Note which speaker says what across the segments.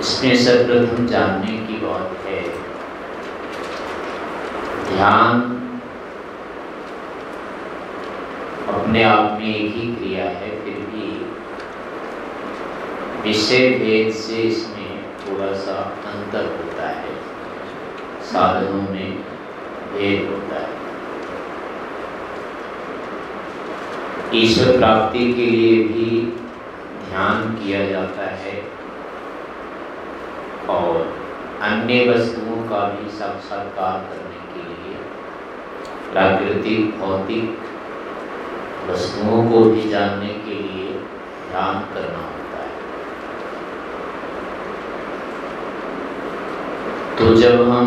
Speaker 1: इसमें सर्वप्रथम जानने की बात है ध्यान अपने आप में एक ही क्रिया है, फिर भी विषय भेद से इसमें थोड़ा सा अंतर होता है। साधनों में भेद होता है। ईश्वर प्राप्ति के लिए भी ध्यान किया जाता है। और अन्य वस्तुओं का भी साक्षात्कार करने के लिए प्राकृतिक, भौतिक वस्तुओं को भी जानने के लिए ध्यान करना होता है। तो जब हम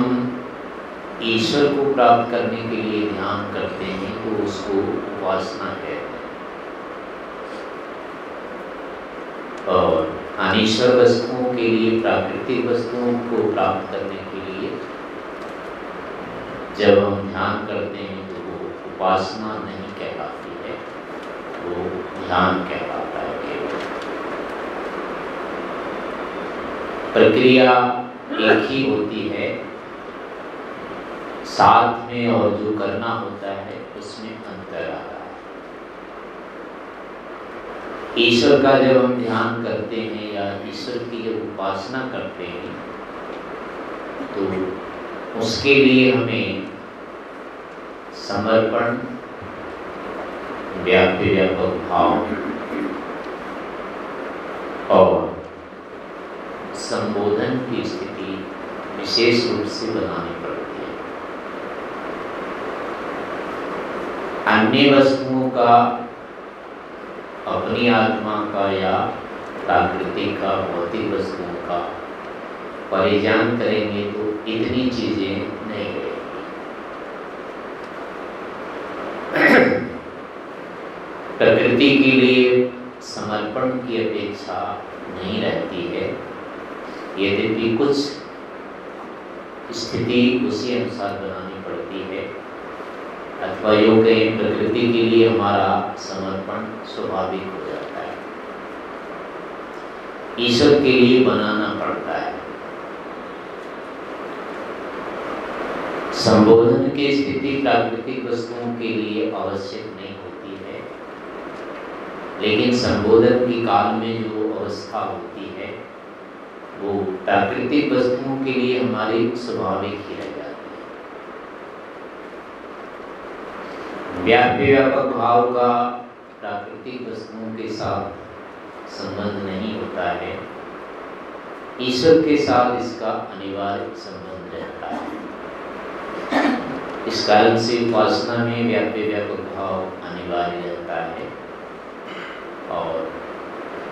Speaker 1: ईश्वर को प्राप्त करने के लिए ध्यान करते हैं तो उसको उपासना हैं। और वस्तुओं के लिए, प्राकृतिक वस्तुओं को प्राप्त करने के लिए जब हम ध्यान करते हैं तो वो उपासना नहीं कहलाती है, वो ध्यान कहलाता है केवल। प्रक्रिया एक ही होती है, साथ में और जो करना होता है, उसमें अंतर आ रहा है ईश्वर का जब हम ध्यान करते हैं या ईश्वर की जब उपासना करते हैं तो उसके लिए हमें समर्पण व्याप्य व्यापक भाव और संबोधन की स्थिति विशेष रूप से बनानी पड़ती है। अन्य वस्तुओं का अपनी आत्मा का या प्राकृतिक का भौतिक वस्तुओं का परिजान करेंगे तो इतनी चीज़ें नहीं प्रकृति के लिए समर्पण की अपेक्षा नहीं रहती है। यद्यपि कुछ स्थिति उसी अनुसार बनानी पड़ती है। अथवा योग कहें प्रकृति के लिए हमारा समर्पण स्वाभाविक हो जाता है। ईश्वर के लिए बनाना पड़ता है। संबोधन की स्थिति प्राकृतिक वस्तुओं के लिए आवश्यक नहीं होती है। लेकिन संबोधन की काल में जो अवस्था होती है, वो प्राकृतिक वस्तुओं के लिए हमारी स्वाभाविक ही रह व्याप्य व्यापक भाव का प्राकृतिक वस्तुओं के साथ संबंध नहीं होता है। ईश्वर के साथ इसका अनिवार्य संबंध रहता है। इस कारण से उपासना में व्याप्य व्यापक भाव अनिवार्य रहता है और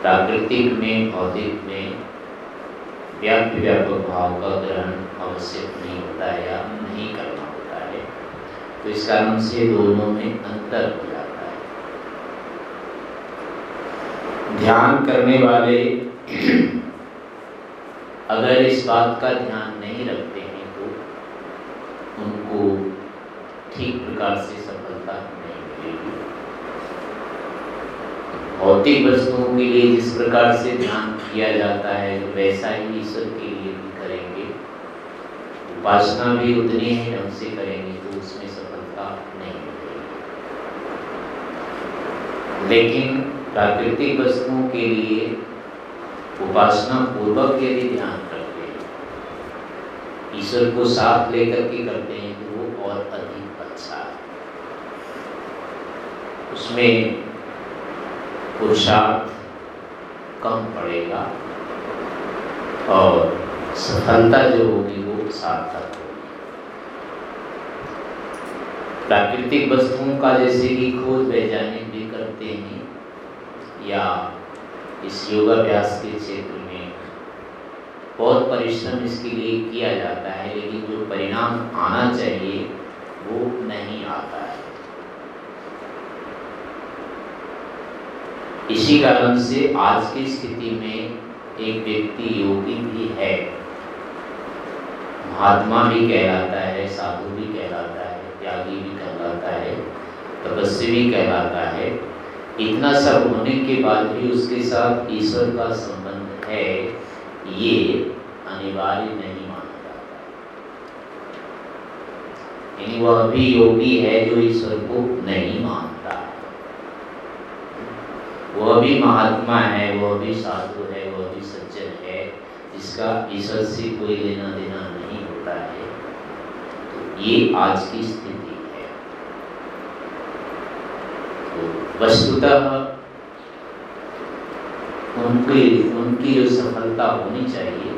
Speaker 1: प्राकृतिक में, भौतिक में व्याप्य व्यापक भाव का ग्रहण आवश्यक नहीं होता या नहीं करना तो इस कारण से दोनों में अंतर हो जाता है। ध्यान करने वाले अगर इस बात का ध्यान नहीं रखते हैं तो उनको ठीक प्रकार से सफलता नहीं मिलेगी। भौतिक वस्तुओं के लिए जिस प्रकार से ध्यान किया जाता है तो वैसा ही ईश्वर के लिए भी करेंगे। उपासना भी उतनी ही ढंग से करेंगे तो उसमें लेकिन प्राकृतिक वस्तुओं के लिए उपासना पूर्वक यदि ध्यान करते हैं, ईश्वर को साथ लेकर के करते हैं तो वो और अधिक अच्छा है। उसमें पुरुषार्थ कम पड़ेगा और सफलता जो होगी वो सार्थक प्राकृतिक वस्तुओं का जैसे कि खोज वैज्ञानिक भी करते हैं, या इस योगाभ्यास के क्षेत्र में बहुत परिश्रम इसके लिए किया जाता है, लेकिन जो परिणाम आना चाहिए, वो नहीं आता है। इसी कारण से आज की स्थिति में एक व्यक्ति योगी भी है। महात्मा भी कहलाता है, साधु भी कहलाता है त्यागी भी कहलाता है, तपस्वी कहलाता है। इतना सब होने के बाद भी उसके साथ ईश्वर का संबंध है, ये अनिवार्य नहीं माना जाता वह भी योगी है जो ईश्वर को नहीं मानता। वह भी महात्मा है, वह भी साधु है, वह भी सज्जन है, जिसका ईश्वर से कोई लेना देना नहीं ये आज की स्थिति है। तो वस्तुतः उनकी उनकी जो सफलता होनी चाहिए,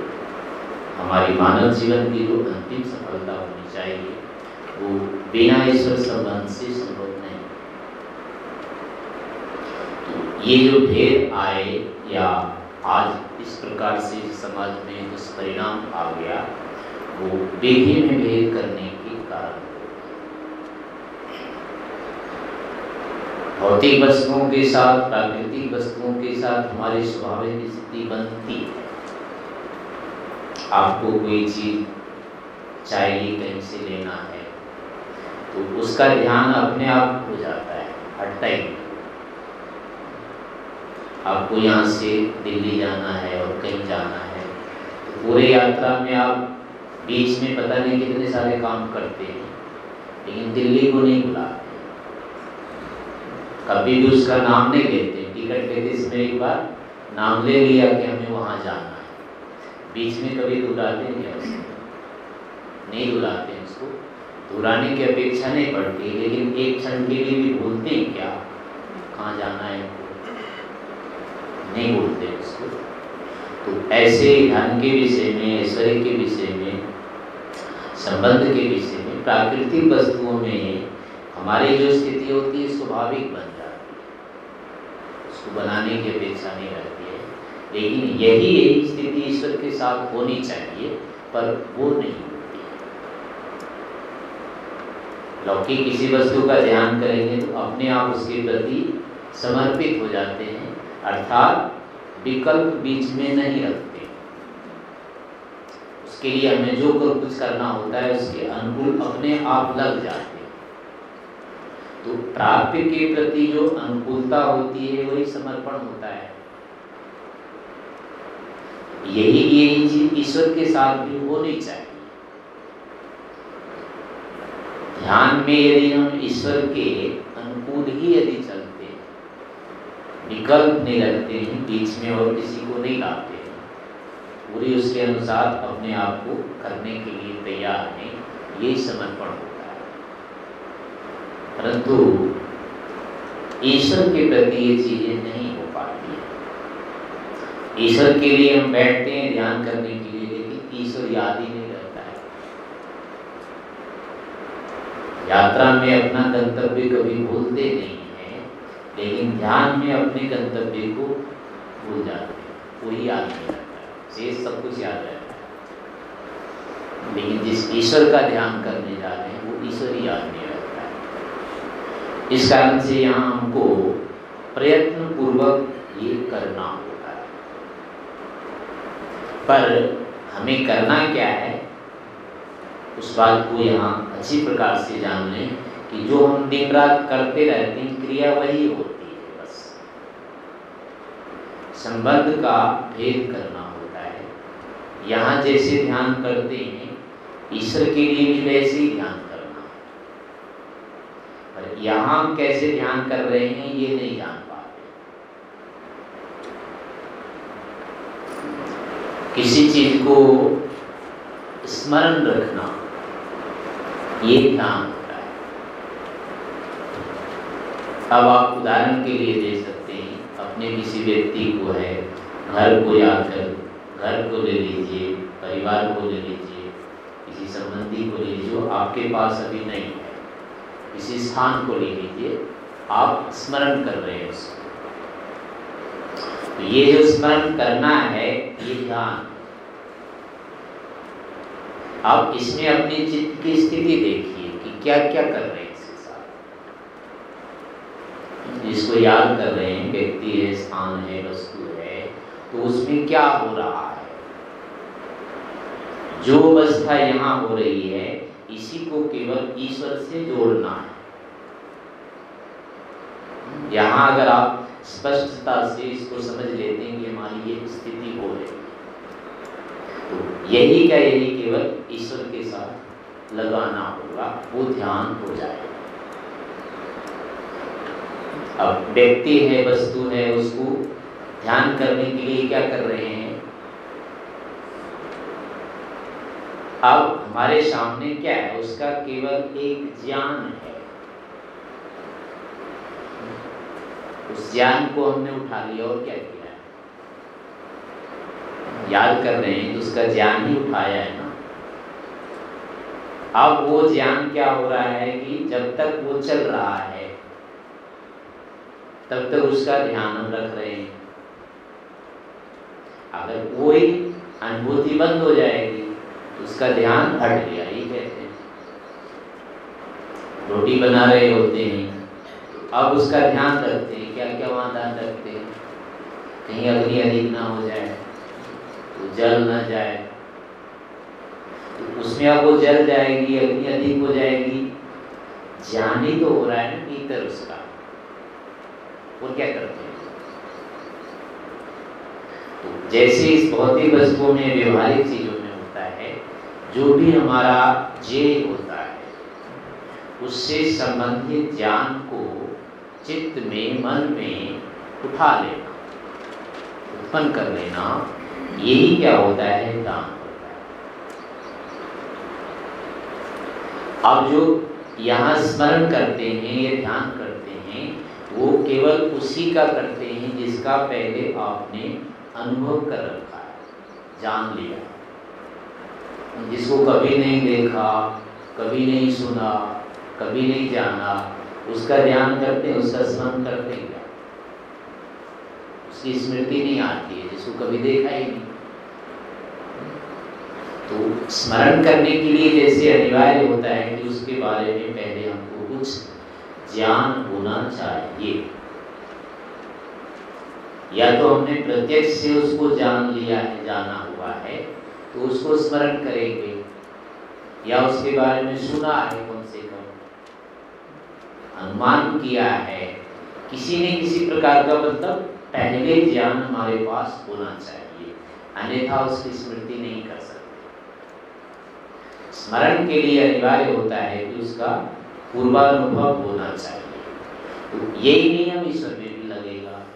Speaker 1: हमारी मानव जीवन की जो अंतिम सफलता होनी चाहिए, वो बिना ईश्वर संबंध से संभव नहीं। तो ये जो भेद आए, या आज इस प्रकार से समाज में दुष्परिणाम आ गया, वो बेघे में भेद करने के कारण भौतिक वस्तुओं के साथ, प्राकृतिक वस्तुओं के साथ हमारी स्वाभाविक स्थिति बनती है। आपको कोई चीज़ चाहिए, कहीं से लेना है तो उसका ध्यान अपने आप हो जाता है, हटता ही आपको यहाँ से दिल्ली जाना है और कहीं जाना है तो पूरे यात्रा में आप बीच में पता नहीं कितने सारे काम करते हैं, लेकिन दिल्ली को नहीं बुलाते। कभी भी उसका नाम नहीं लेते टिकट लेते इसमें एक बार नाम ले लिया कि हमें वहाँ जाना है। बीच में कभी दुहराते हैं क्या उसको? नहीं दुहराते हैं उसको। दुराने की अपेक्षा नहीं पड़ती, लेकिन एक क्षण के लिए भी भूलते हैं क्या? कहाँ जाना है नहीं भूलते उसको। तो ऐसे ध्यान के विषय में, ऐश्वर्य के विषय में, संबंध के विषय में, प्राकृतिक वस्तुओं में हमारी जो स्थिति होती है, स्वाभाविक बन जाती है। उसको बनाने की अपेक्षा नहीं रहती है। लेकिन यही एक स्थिति ईश्वर के साथ होनी चाहिए, पर वो नहीं होती लौकिक किसी वस्तु का ध्यान करेंगे तो अपने आप उसके प्रति समर्पित हो जाते हैं, अर्थात विकल्प बीच में नहीं रखते। उसके लिए हमें जो कुछ करना होता है, उसके अनुकूल अपने आप लग जाते तो प्राप्य के प्रति जो अनुकूलता होती है, वही समर्पण होता है। यही यही चीज़ ईश्वर के साथ भी होनी चाहिए। ध्यान में यदि हम ईश्वर के अनुकूल ही यदि चलते विकल्प नहीं रखते हैं, बीच में और किसी को नहीं लाते पूरी उसके अनुसार अपने आप को करने के लिए तैयार हैं यही समर्पण है। परंतु ईश्वर के प्रति ये चीज़ें नहीं हो पाती है। ईश्वर के लिए हम बैठते हैं ध्यान करने के लिए, लेकिन ईश्वर याद ही नहीं रहता है। यात्रा में अपना गंतव्य कभी भूलते नहीं है, लेकिन ध्यान में अपने गंतव्य को भूल जाते हैं। कोई याद नहीं रहता है। सब कुछ याद रहता है। लेकिन जिस ईश्वर का ध्यान करने जा रहे हैं, वो ईश्वर याद नहीं इस कारण से यहाँ हमको प्रयत्न पूर्वक ये करना हो। पर हमें करना क्या है? उस बात को यहाँ अच्छी प्रकार से जान लें कि जो हम दिन रात करते रहते हैं, क्रिया वही होती है बस। संबंध का भेद करना होता है। यहाँ जैसे ध्यान करते हैं, ईश्वर के लिए भी वैसे ही ध्यान पर यहाँ कैसे ध्यान कर रहे हैं, ये नहीं जान पा किसी चीज़ को स्मरण रखना, ये ध्यान होता है। अब आप उदाहरण के लिए दे सकते हैं, अपने किसी व्यक्ति को है, घर को याद कर, घर को ले लीजिए, परिवार को ले लीजिए, किसी संबंधी को ले लीजिए आपके पास अभी नहीं किसी स्थान को ले लीजिए आप स्मरण कर रहे हैं उसको तो ये जो स्मरण करना है, ये ध्यान। आप इसमें अपनी चित्त की स्थिति देखिए कि क्या क्या कर रहे हैं इसके साथ। जिसको याद कर रहे हैं, व्यक्ति है, स्थान है, वस्तु है तो उसमें क्या हो रहा है? जो अवस्था यहाँ हो रही है इसी को केवल ईश्वर से जोड़ना है। यहाँ अगर आप स्पष्टता से इसको समझ लेते हैं कि हमारी ये स्थिति हो रही तो यही का यही केवल ईश्वर के साथ लगाना होगा, वो ध्यान हो जाएगा। अब व्यक्ति है, वस्तु है, उसको ध्यान करने के लिए क्या कर रहे हैं? अब हमारे सामने क्या है? उसका केवल एक ज्ञान है। उस ज्ञान को हमने उठा लिया और क्या किया याद कर रहे हैं तो उसका ज्ञान ही उठाया है ना? अब वो ज्ञान क्या हो रहा है कि जब तक वो चल रहा है, तब तक उसका ध्यान हम रख रहे हैं। अगर कोई अनुभूति बंद हो जाएगी उसका ध्यान हट गया, ये कहते हैं। रोटी बना रहे होते हैं, अब उसका ध्यान रखते हैं क्या क्या वहाँ ध्यान रखते हैं? कहीं अग्नि अधिक ना हो जाए तो जल ना जाए तो उसमें अब वो जल जाएगी, अग्नि अधिक हो जाएगी। ज्ञान ही तो हो रहा है भीतर उसका। वो क्या करते हैं? तो जैसे इस भौतिक वस्तुओं में व्यवहारिक चीज़ों है जो भी हमारा जे होता है, उससे संबंधित ज्ञान को चित्त में, मन में उठा लेना, उत्पन्न कर लेना, यही क्या होता है? दान होता है। अब जो यहाँ स्मरण करते हैं, या ध्यान करते हैं, वो केवल उसी का करते हैं जिसका पहले आपने अनुभव कर रखा है, जान लिया जिसको कभी नहीं देखा, कभी नहीं सुना, कभी नहीं जाना, उसका ध्यान करते हैं, उसका स्मरण करते हैं। क्या उसकी स्मृति नहीं आती है, जिसको कभी देखा ही नहीं। तो स्मरण करने के लिए जैसे अनिवार्य होता है कि उसके बारे में पहले हमको कुछ ज्ञान होना चाहिए। या तो हमने प्रत्यक्ष से उसको जान लिया है, जाना हुआ है तो उसको स्मरण करेंगे। या उसके बारे में सुना है कौन से कम। अनुमान किया है। किसी ने किसी प्रकार का मतलब पहले ज्ञान हमारे पास होना चाहिए। अन्यथा उसकी स्मृति नहीं कर सकते। स्मरण के लिए अनिवार्य होता है कि उसका पूर्वानुभव होना चाहिए। तो यही नियम ईश्वर में भी लगेगा।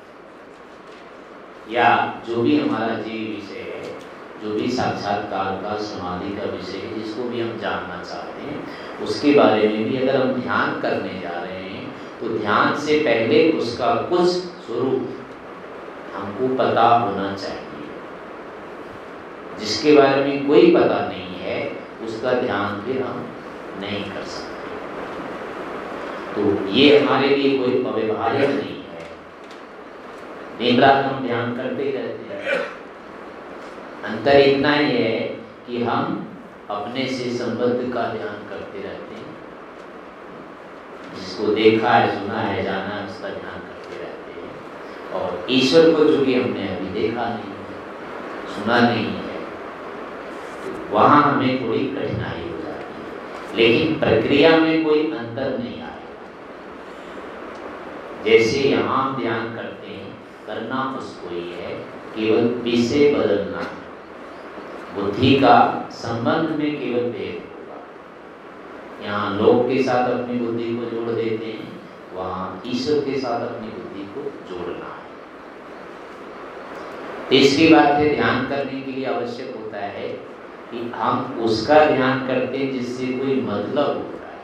Speaker 1: या जो भी हमारा जीव विषय जो भी साक्षात्कार का, समाधि का विषय जिसको भी हम जानना चाहते हैं, उसके बारे में भी अगर हम ध्यान करने जा रहे हैं तो ध्यान से पहले उसका कुछ स्वरूप हमको पता होना चाहिए। जिसके बारे में कोई पता नहीं है, उसका ध्यान फिर हम नहीं कर सकते। तो ये हमारे लिए कोई अव्यवहार्य नहीं है। रात हम ध्यान करते रहते हैं। अंतर इतना ही है कि हम अपने से संबद्ध का ध्यान करते रहते हैं। जिसको देखा है, सुना है, जाना है, उसका ध्यान करते रहते हैं। और ईश्वर को भी हमने अभी देखा नहीं है, सुना नहीं है तो वहाँ हमें थोड़ी कठिनाई हो जाती है। लेकिन प्रक्रिया में कोई अंतर नहीं आएगा जैसे यहाँ ध्यान करते हैं, करना उसको ही है, केवल विषय बदलना है। बुद्धि का संबंध में केवल भेद होगा। यहाँ लोग के साथ अपनी बुद्धि को जोड़ देते हैं, वहाँ ईश्वर के साथ अपनी बुद्धि को जोड़ना है। तीसरी बात है, ध्यान करने के लिए आवश्यक होता है कि हम उसका ध्यान करते हैं जिससे कोई मतलब होता है।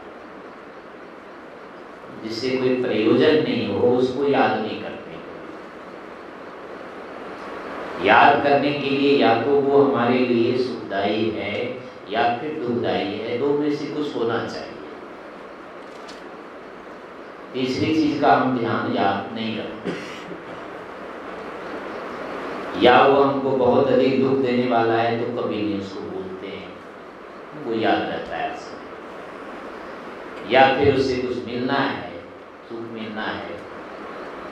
Speaker 1: जिससे कोई प्रयोजन नहीं हो, उसको याद नहीं करते। याद करने के लिए या तो वो हमारे लिए सुखदायी है या फिर दुखदायी है, दो में से कुछ होना चाहिए। तीसरी चीज़ का हम ध्यान याद नहीं रखते। या वो हमको बहुत अधिक दुख देने वाला है तो कभी नहीं उसको बोलते हैं। वो याद रहता है या फिर उससे कुछ मिलना है, सुख मिलना है,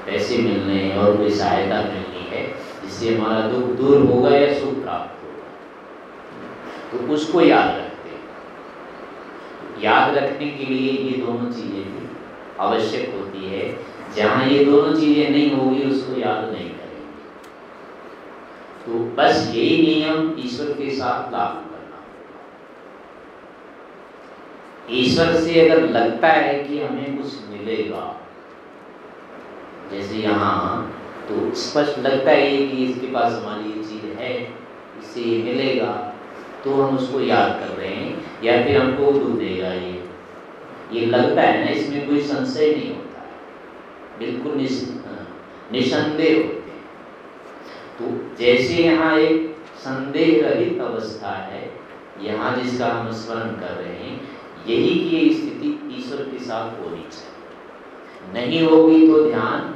Speaker 1: पैसे मिलने और कोई सहायता मिलनी है जिससे हमारा दुख दूर होगा या सुख प्राप्त होगा? तो उसको याद रखते याद रखने के लिए ये दोनों चीज़ें भी आवश्यक होती है। जहाँ ये दोनों चीज़ें नहीं होगी, उसको याद नहीं करेंगे। तो बस यही नियम ईश्वर के साथ लागू करना ईश्वर से अगर लगता है कि हमें कुछ मिलेगा, जैसे यहाँ तो स्पष्ट लगता है कि इसके पास हमारी ये चीज़ है इससे ये मिलेगा। तो हम उसको याद कर रहे हैं, या फिर हमको दुख देगा ये। ये लगता है ना, इसमें कोई संशय नहीं होता। बिल्कुल निसंदेह होते हैं। तो जैसे यहाँ एक संदेह रहित अवस्था है, यहाँ जिसका हम स्मरण कर रहे हैं, यही की स्थिति ईश्वर के साथ होनी चाहिए। नहीं होगी तो ध्यान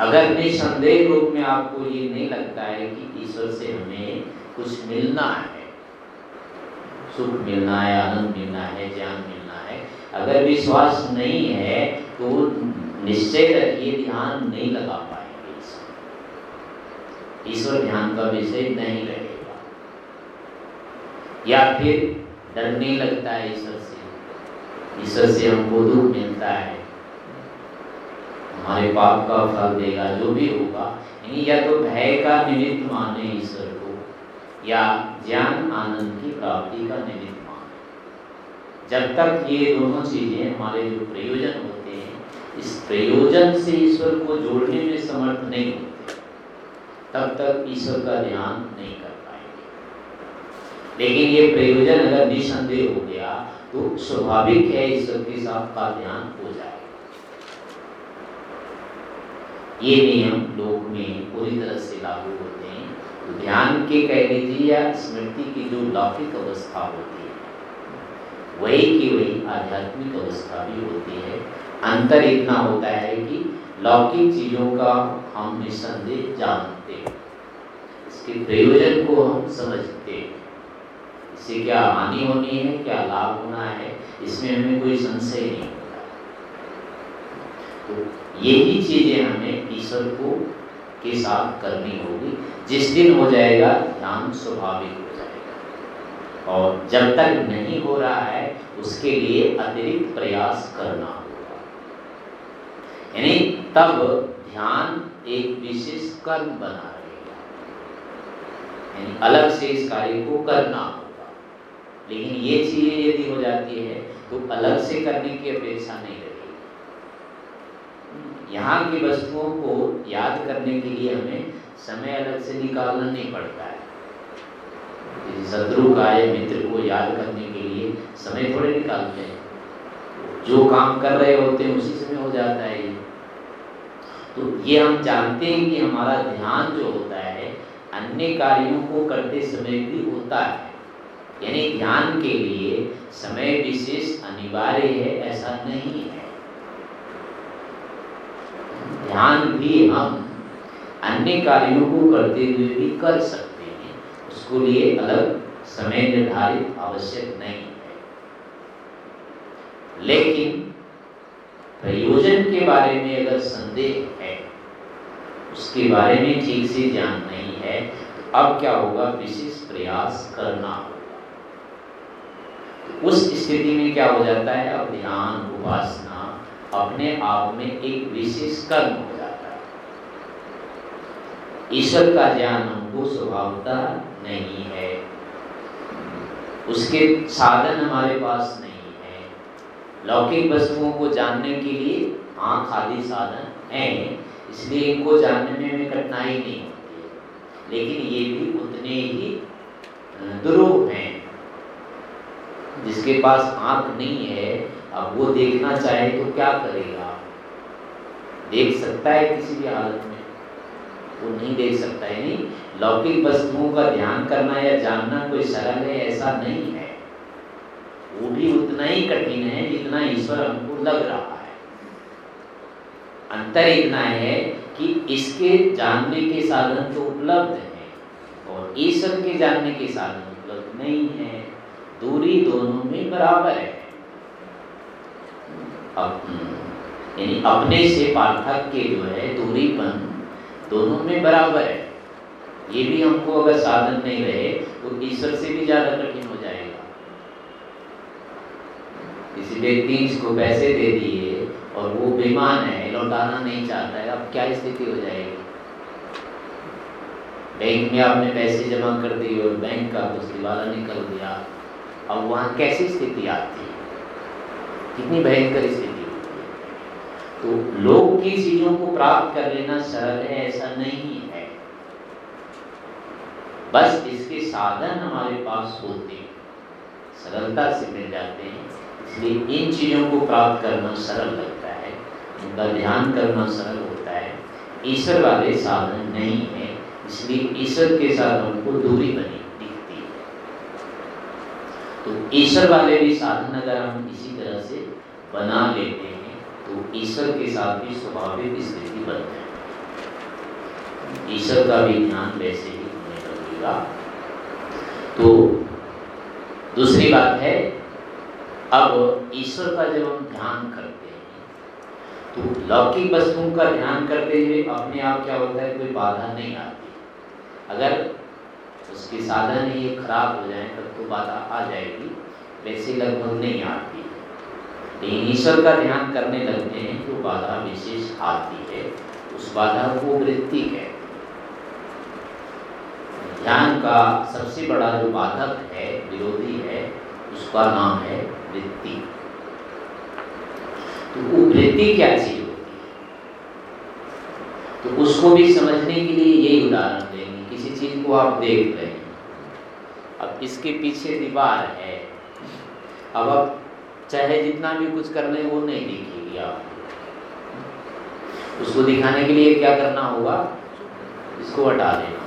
Speaker 1: अगर निसंदेह रूप में आपको ये नहीं लगता है कि ईश्वर से हमें कुछ मिलना है, सुख मिलना है, आनंद मिलना है, ज्ञान मिलना है, अगर विश्वास नहीं है तो निश्चय रखिए ध्यान नहीं लगा पाएँगे ईश्वर ध्यान का विषय नहीं रहेगा। या फिर डरने लगता है ईश्वर से। ईश्वर से हमको दुख मिलता है। हमारे पाप का फल देगा, जो भी होगा। यानी या तो भय का निमित्त माने ईश्वर को, या ज्ञान आनंद की प्राप्ति का निमित्त माने। जब तक ये दोनों चीज़ें हमारे जो प्रयोजन होते हैं, इस प्रयोजन से ईश्वर को जोड़ने में समर्थ नहीं होते, तब तक ईश्वर का ध्यान नहीं कर पाएँगे। लेकिन ये प्रयोजन अगर निसंदेह हो गया तो स्वाभाविक है ईश्वर के साथ का ध्यान हो जाए ये नियम लोक में पूरी तरह से लागू होते हैं। तो ध्यान के कह लीजिए या स्मृति की जो लौकिक अवस्था होती है, वही की वही आध्यात्मिक अवस्था भी होती है। अंतर इतना होता है कि लौकिक चीज़ों का हम निस्संदेह जानते हैं। इसके प्रयोजन को हम समझते हैं। इससे क्या हानि होनी है, क्या लाभ होना है, इसमें हमें कोई संशय नहीं होता। तो यही चीज़ें हमें ईश्वर को, के साथ करनी होगी। जिस दिन हो जाएगा, ध्यान स्वाभाविक हो जाएगा। और जब तक नहीं हो रहा है, उसके लिए अतिरिक्त प्रयास करना होगा। यानी तब ध्यान एक विशेष कर्म बना रहेगा। यानी अलग से इस कार्य को करना होगा। लेकिन ये चीज़ें यदि हो जाती है तो अलग से करने की अपेक्षा नहीं यहाँ की वस्तुओं को याद करने के लिए हमें समय अलग से निकालना नहीं पड़ता है। शत्रु का या मित्र को याद करने के लिए समय थोड़े निकालते हैं। जो काम कर रहे होते हैं, उसी समय हो जाता है तो ये हम जानते हैं कि हमारा ध्यान जो होता है, अन्य कार्यों को करते समय भी होता है। यानी ध्यान के लिए समय विशेष अनिवार्य है, ऐसा नहीं है। ध्यान भी हम अन्य कार्यों को करते हुए भी कर सकते हैं। उसको लिए अलग समय निर्धारित आवश्यक नहीं है। लेकिन प्रयोजन के बारे में अगर संदेह है, उसके बारे में ठीक से ज्ञान नहीं है तो अब क्या होगा? विशेष प्रयास करना होगा। उस स्थिति में क्या हो जाता है? अब ध्यान, उपासना अपने आप में एक विशेष कर्म हो जाता है। ईश्वर का ज्ञान हमको स्वभावता नहीं है। उसके साधन हमारे पास नहीं है। लौकिक वस्तुओं को जानने के लिए आँख आदि साधन हैं, इसलिए इनको जानने में हमें कठिनाई नहीं होती लेकिन ये भी उतने ही दुरूप हैं, जिसके पास आँख नहीं है। अब वो देखना चाहे तो क्या करेगा? देख सकता है किसी भी हालत में। वो नहीं देख सकता है, नहीं। लौकिक वस्तुओं का ध्यान करना या जानना कोई सरल है, ऐसा नहीं है। वो भी उतना ही कठिन है जितना ईश्वर हमको लग रहा है। अंतर इतना है कि इसके जानने के साधन तो उपलब्ध हैं और ईश्वर के जानने के साधन उपलब्ध नहीं है। दूरी दोनों में बराबर है। यानी अपने से पार्थक के जो है, दूरीपन दोनों में बराबर है। ये भी हमको अगर साधन नहीं रहे तो ईश्वर से भी ज़्यादा कठिन हो जाएगा। किसी व्यक्ति इसको पैसे दे दिए, और वो बेमान है, लौटाना नहीं चाहता है, अब क्या स्थिति हो जाएगी? बैंक में आपने पैसे जमा कर दिए और बैंक का कुछ दिवाला निकल दिया अब वहाँ कैसी स्थिति आती है? कितनी भयंकर स्थिति तो लोग की चीज़ों को प्राप्त कर लेना सरल है, ऐसा नहीं है। बस इसके साधन हमारे पास होते हैं। सरलता से मिल जाते हैं। इसलिए इन चीज़ों को प्राप्त करना सरल लगता है। उनका ध्यान करना सरल होता है। ईश्वर वाले साधन नहीं है। इसलिए ईश्वर के साथ हमको दूरी बनी दिखती है। तो ईश्वर वाले भी साधन अगर हम इसी तरह से बना लेते हैं तो ईश्वर के साथ भी स्वाभाविक स्थिति बन जाए। ईश्वर का भी ध्यान वैसे ही होगा तो दूसरी बात है, अब ईश्वर का जब हम ध्यान करते हैं तो लौकिक वस्तुओं का ध्यान करते हुए अपने आप क्या होता है, कोई बाधा नहीं आती। अगर उसके साधन ये खराब हो जाए, तब तो बाधा आ जाएगी, वैसे लगभग नहीं आती। ईश्वर का ध्यान करने लगते हैं तो बाधा विशेष आती है, उस बाधा को वृत्ति कहते ध्यान का सबसे बड़ा जो बाधक है, विरोधी है, उसका नाम है वृत्ति। तो वो वृत्ति क्या चीज़ होती है? तो उसको भी समझने के लिए यही उदाहरण देंगे, किसी चीज़ को आप देख रहे हैं। अब इसके पीछे दीवार है। अब आप चाहे जितना भी कुछ कर ले, वो नहीं दिखेगी आप उसको दिखाने के लिए क्या करना होगा? इसको हटा देना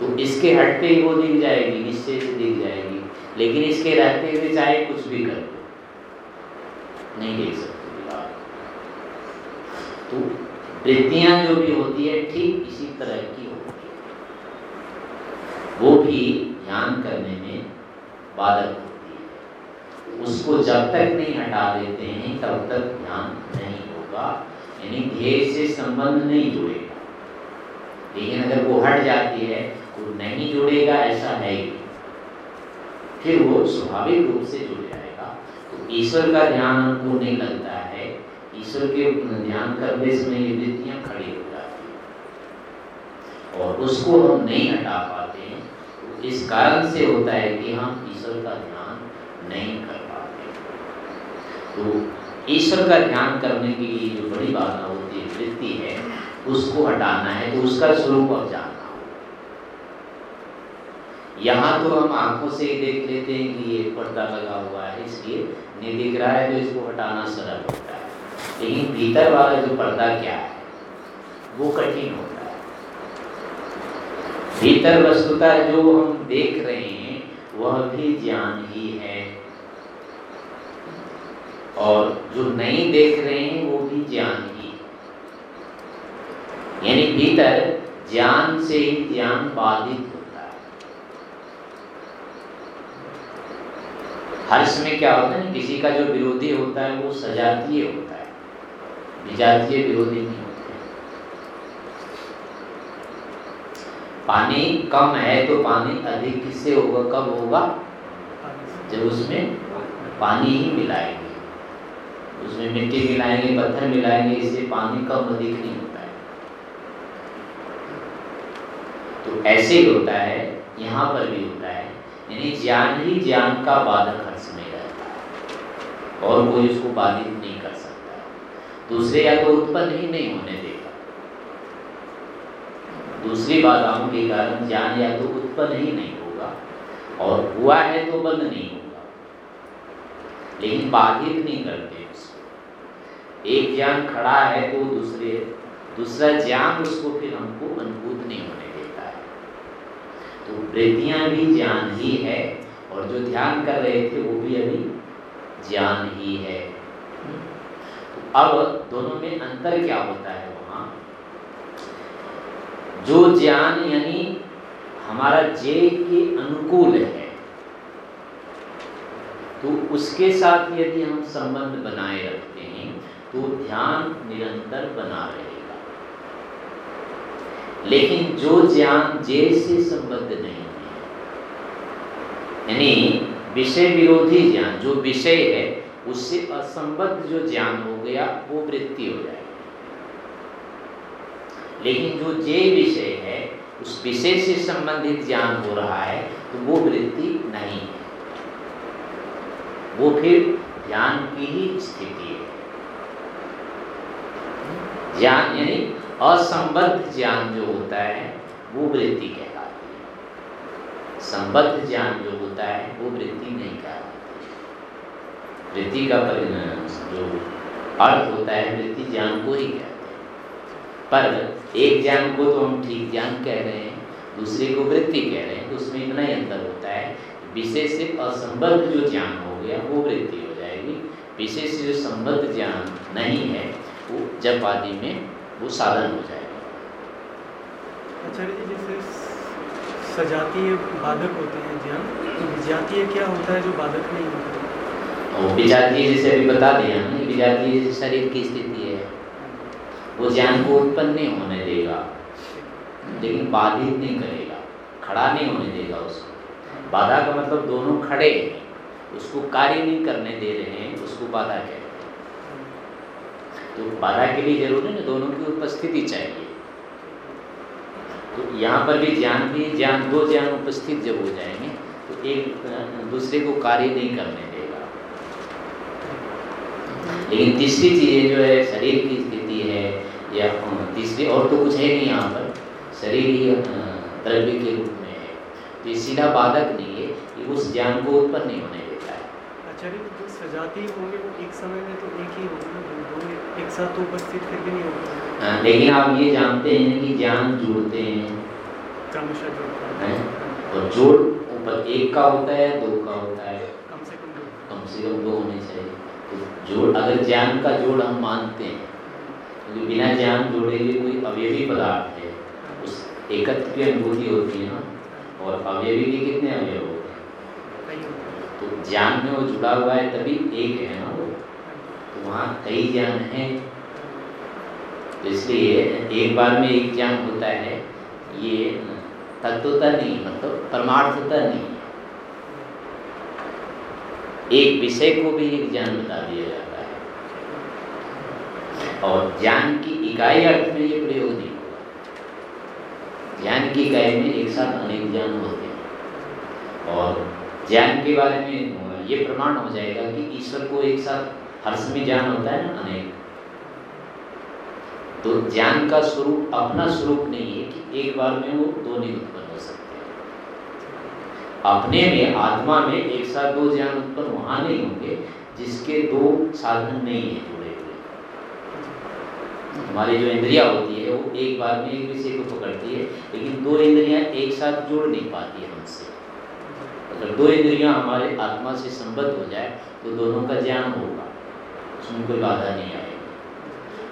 Speaker 1: तो इसके हटते ही वो दिख जाएगी निश्चय से दिख जाएगी। लेकिन इसके रहते हुए चाहे कुछ भी कर नहीं देख सकते तो वृत्तियाँ जो भी होती है, ठीक इसी तरह की होती है। वो भी ध्यान करने में बाधक उसको जब तक नहीं हटा देते हैं, तब तक ध्यान नहीं होगा। यानी ध्येय से संबंध नहीं जुड़ेगा। लेकिन अगर वो हट जाती है तो नहीं जुड़ेगा, ऐसा है ही फिर वो स्वाभाविक रूप से जुड़ जाएगा। तो ईश्वर का ध्यान हमको नहीं लगता है। ईश्वर के ध्यान करने समय ये वृत्तियाँ खड़ी हो जाती हैं। और उसको हम नहीं हटा पाते हैं तो इस कारण से होता है कि हम ईश्वर का ध्यान नहीं कर पाते। तो ईश्वर का ध्यान करने के लिए जो बड़ी बाधा होती है, वृत्ति है, उसको हटाना है तो उसका स्वरूप अब जानना यहाँ तो हम आँखों से ही देख लेते हैं कि ये पर्दा लगा हुआ है, इसलिए नहीं दिख रहा है तो इसको हटाना सरल होता है। लेकिन भीतर वाला जो पर्दा क्या है, वो कठिन होता है। भीतर वस्तुता जो हम देख रहे हैं, वह भी ज्ञान ही है। और जो नहीं देख रहे हैं, वो भी ज्ञान ही यानी भीतर ज्ञान से ही ज्ञान बाधित होता है। हर्ष में क्या होता है, किसी का जो विरोधी होता है, वो सजातीय होता है। विजातीय विरोधी नहीं होते पानी कम है तो पानी अधिक किससे होगा, कब होगा? जब उसमें पानी ही मिलाएँगे। उसमें मिट्टी मिलाएँगे, पत्थर मिलाएँगे, इससे पानी कम अधिक नहीं होता है। तो ऐसे ही होता है, यहाँ पर भी होता है, यानी ज्ञान ही ज्ञान का बाधक हर समय रहता है, और कोई उसको बाधित नहीं कर सकता दूसरे या तो उत्पन्न ही नहीं होने देगा। दूसरी बाधाओं के कारण ज्ञान या तो उत्पन्न ही नहीं होगा, और हुआ है तो बंद नहीं होगा। लेकिन बाधित नहीं करते। एक ज्ञान खड़ा है तो दूसरे, दूसरा ज्ञान उसको फिर हमको अनुभूत नहीं होने देता है। तो वृत्तियाँ भी ज्ञान ही है और जो ध्यान कर रहे थे वो भी अभी ज्ञान ही है। तो अब दोनों में अंतर क्या होता है वहाँ? जो ज्ञान यानी हमारा जे के अनुकूल है तो उसके साथ यदि हम संबंध बनाए रखते हैं तो ध्यान निरंतर बना रहेगा। लेकिन जो ज्ञान जे से संबद्ध नहीं है, यानी विषय विरोधी ज्ञान, जो विषय है, उससे असंबद्ध जो ज्ञान हो गया, वो वृत्ति हो जाएगी। लेकिन जो जे विषय है, उस विषय से संबंधित ज्ञान हो रहा है तो वो वृत्ति नहीं है। वो फिर ध्यान की ही स्थिति है। ज्ञान, यानी असंबद्ध ज्ञान जो होता है, वो वृत्ति कहलाती है। संबद्ध ज्ञान जो होता है, वो वृत्ति नहीं कहलाती। वृत्ति का परिणाम जो अर्थ होता है, वृत्ति ज्ञान को ही कहते हैं। पर एक ज्ञान को तो हम ठीक ज्ञान कह रहे हैं, दूसरे को वृत्ति कह रहे हैं तो उसमें इतना ही अंतर होता है विषय से असंबद्ध जो ज्ञान हो गया, वो वृत्ति हो जाएगी। विषय से जो संबद्ध ज्ञान नहीं है वो जब आदि में वो साधन हो जाएगा।
Speaker 2: आचार्य जी जैसे सजातीय बाधक होते हैं ज्ञान तो विजातीय क्या होता है जो बाधक नहीं होता?
Speaker 1: और विजातीय जैसे अभी बता दिया ना विजातीय जैसे शरीर की स्थिति है। वो ज्ञान को उत्पन्न नहीं होने देगा। लेकिन बाधित नहीं करेगा खड़ा नहीं होने देगा उसको। बाधा का मतलब दोनों खड़े हैं उसको कार्य नहीं करने दे रहे हैं उसको बाधा कहते हैं। तो बाधा के लिए ज़रूरी ना, दोनों की उपस्थिति चाहिए। तो यहाँ पर भी ज्ञान भी ज्ञान, दो ज्ञान उपस्थित जब हो जाएँगे तो एक दूसरे को कार्य नहीं करने देगा। लेकिन तीसरी चीज़ जो है, शरीर की स्थिति है, या तीसरी और तो कुछ है नहीं यहाँ पर, शरीर ही द्रव्य के रूप में है। तो ये सीधा बाधक नहीं है कि उस ज्ञान को उत्पन्न नहीं होने देता है।
Speaker 2: आचार्य, जो सजाती होंगे वो एक समय में तो एक ही होंगे एक साथ तो उपस्थित फिर भी नहीं होगा
Speaker 1: हाँ, लेकिन आप ये जानते हैं कि ज्ञान जुड़ते हैं।
Speaker 2: क्रमशः जुड़ता है?
Speaker 1: और जोड़ ऊपर एक का होता है दो का होता है।
Speaker 2: कम से कम दो।
Speaker 1: कम से कम दो होने चाहिए। तो जोड़ अगर ज्ञान का जोड़ हम मानते हैं क्योंकि तो बिना ज्ञान जोड़े हुए कोई अवयवी पदार्थ है उस एकत्व की अनुभूति होती है ना? और अवयवी के कितने अवयव होते हैं। तो ज्ञान में वो जुड़ा हुआ है तभी एक है ना? वहाँ कई ज्ञान हैं। इसलिए एक बार में एक ज्ञान होता है, ये तत्वता नहीं मतलब परमार्थता नहीं एक विषय को भी एक ज्ञान बता दिया जाता है। और ज्ञान की इकाई अर्थ में ये प्रयोग नहीं ज्ञान की इकाई में एक साथ अनेक ज्ञान होते हैं। और ज्ञान के बारे में ये प्रमाण हो जाएगा कि ईश्वर को एक साथ हर्ष में ज्ञान होता है ना, अनेक। तो ज्ञान का स्वरूप अपना स्वरूप नहीं है कि एक बार में वो दो नहीं उत्पन्न हो सकते। अपने में, आत्मा में एक साथ दो ज्ञान उत्पन्न वहाँ नहीं होंगे, जिसके दो साधन नहीं है जुड़े हुए। हमारी जो इंद्रिया होती है, वो एक बार में एक विषय को पकड़ती है, लेकिन दो इंद्रियाँ एक साथ जुड़ नहीं पाती हमसे। अगर दो इंद्रियाँ हमारे आत्मा से संबद्ध हो जाए तो दोनों का ज्ञान होगा। उसमें कोई बाधा नहीं आएगी।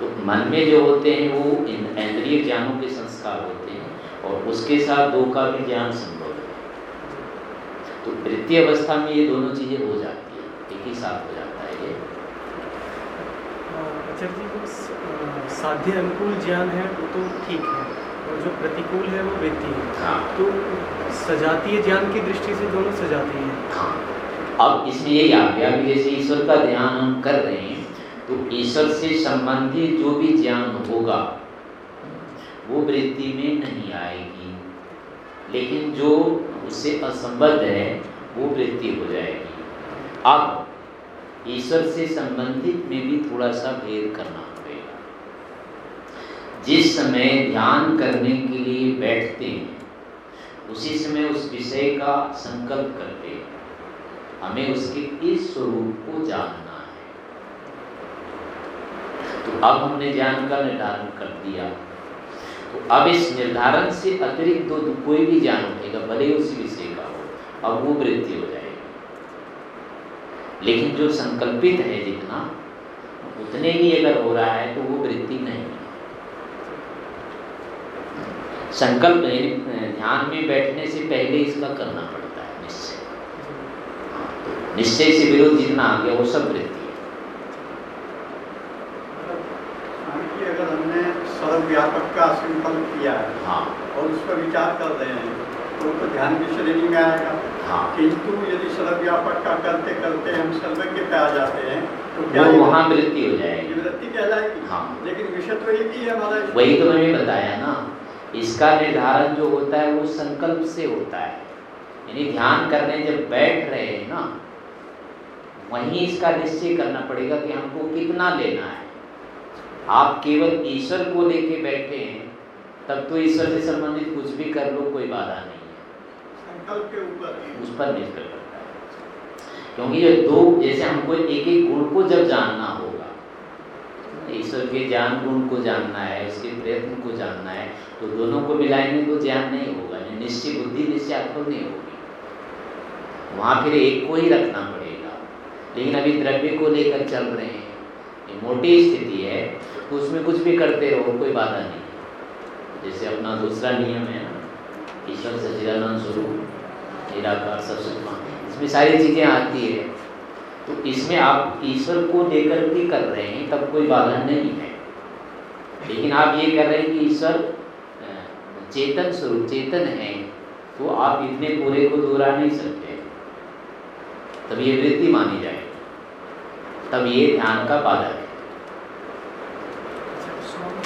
Speaker 1: तो मन में जो होते हैं वो इंद्रिय ज्ञानों के संस्कार होते हैं और उसके साथ दो का भी ज्ञान संभव है। तो वृत्तीय अवस्था में ये दोनों चीज़ें हो जाती है एक ही साथ हो जाता है ये।
Speaker 2: अच्छा जी साध्य अनुकूल ज्ञान है वो तो ठीक है और जो प्रतिकूल है वो वृत्ति है। हाँ। तो सजातीय ज्ञान की दृष्टि से दोनों सजाती हैं।
Speaker 1: हाँ। अब इसमें यही आ गया कि जैसे ईश्वर का ध्यान हम कर रहे हैं तो ईश्वर से संबंधित जो भी ज्ञान होगा, वो वृत्ति में नहीं आएगी। लेकिन जो उससे असंबद्ध है, वो वृत्ति हो जाएगी। अब ईश्वर से संबंधित में भी थोड़ा सा भेद करना पड़ेगा। जिस समय ध्यान करने के लिए बैठते हैं, उसी समय उस विषय का संकल्प करते हैं। हमें उसके इस स्वरूप को जानना तो अब हमने ज्ञान का निर्धारण कर दिया। तो अब इस निर्धारण से अतिरिक्त दो कोई भी ज्ञान उठेगा भले उसी विषय का हो अब वो वृत्ति हो जाएगी। लेकिन जो संकल्पित है जितना उतने ही अगर हो रहा है तो वो वृत्ति नहीं। संकल्प ध्यान में बैठने से पहले इसका करना पड़ता है निश्चय। हाँ, तो निश्चय से विरोध जितना आ गया वो सब वृत्ति।
Speaker 3: मतलब अगर हमने सर्वव्यापक का संकल्प किया है
Speaker 1: हाँ।
Speaker 3: और उस पर विचार कर रहे हैं तो तो ध्यान की श्रेणी में आएगा।
Speaker 1: हाँ।
Speaker 3: किंतु यदि सर्वव्यापक का करते करते हम सर्वज्ञ पे आ जाते हैं तो क्या
Speaker 1: वहाँ वृत्ति हो जाएगी।
Speaker 3: वृत्ति कहलाएगी।
Speaker 1: हाँ।
Speaker 3: लेकिन विषय तो एक ही है हमारा
Speaker 1: वही तो मैंने बताया ना इसका निर्धारण जो होता है वो संकल्प से होता है। यानी ध्यान करने जब बैठ रहे हैं ना वहीं इसका निश्चय करना पड़ेगा कि हमको कितना लेना है। आप केवल ईश्वर को लेके बैठे हैं तब तो ईश्वर से संबंधित कुछ भी कर लो कोई बाधा नहीं है।
Speaker 3: संकल्प के ऊपर
Speaker 1: उस पर निर्भर करता है। क्योंकि ये दो जैसे हमको एक एक गुण को जब जानना होगा ईश्वर के ज्ञान गुण को जानना है उसके प्रयत्न को जानना है तो दोनों को मिलाएँगे तो ज्ञान नहीं होगा यानी निश्चय बुद्धि निश्चयात्मक नहीं होगी। वहाँ फिर एक को ही रखना पड़ेगा। लेकिन अभी द्रव्य को लेकर चल रहे हैं ये मोटी स्थिति है तो उसमें कुछ भी करते रहो, कोई बाधा नहीं। जैसे अपना दूसरा नियम है, ईश्वर सचिदानंद स्वरूप, निराकार सबसे इसमें सारी चीज़ें आती है। तो इसमें आप ईश्वर को लेकर के कर रहे हैं, तब कोई बाधा नहीं है। लेकिन आप ये कर रहे हैं कि ईश्वर चेतन स्वरूप, चेतन है तो आप इतने पूरे को दोहरा नहीं सकते। तब ये वृत्ति मानी जाए। तब ये ध्यान का बाधक है
Speaker 4: सजातीय उपजातीय क्या इसे क्या समझे
Speaker 1: हाँ,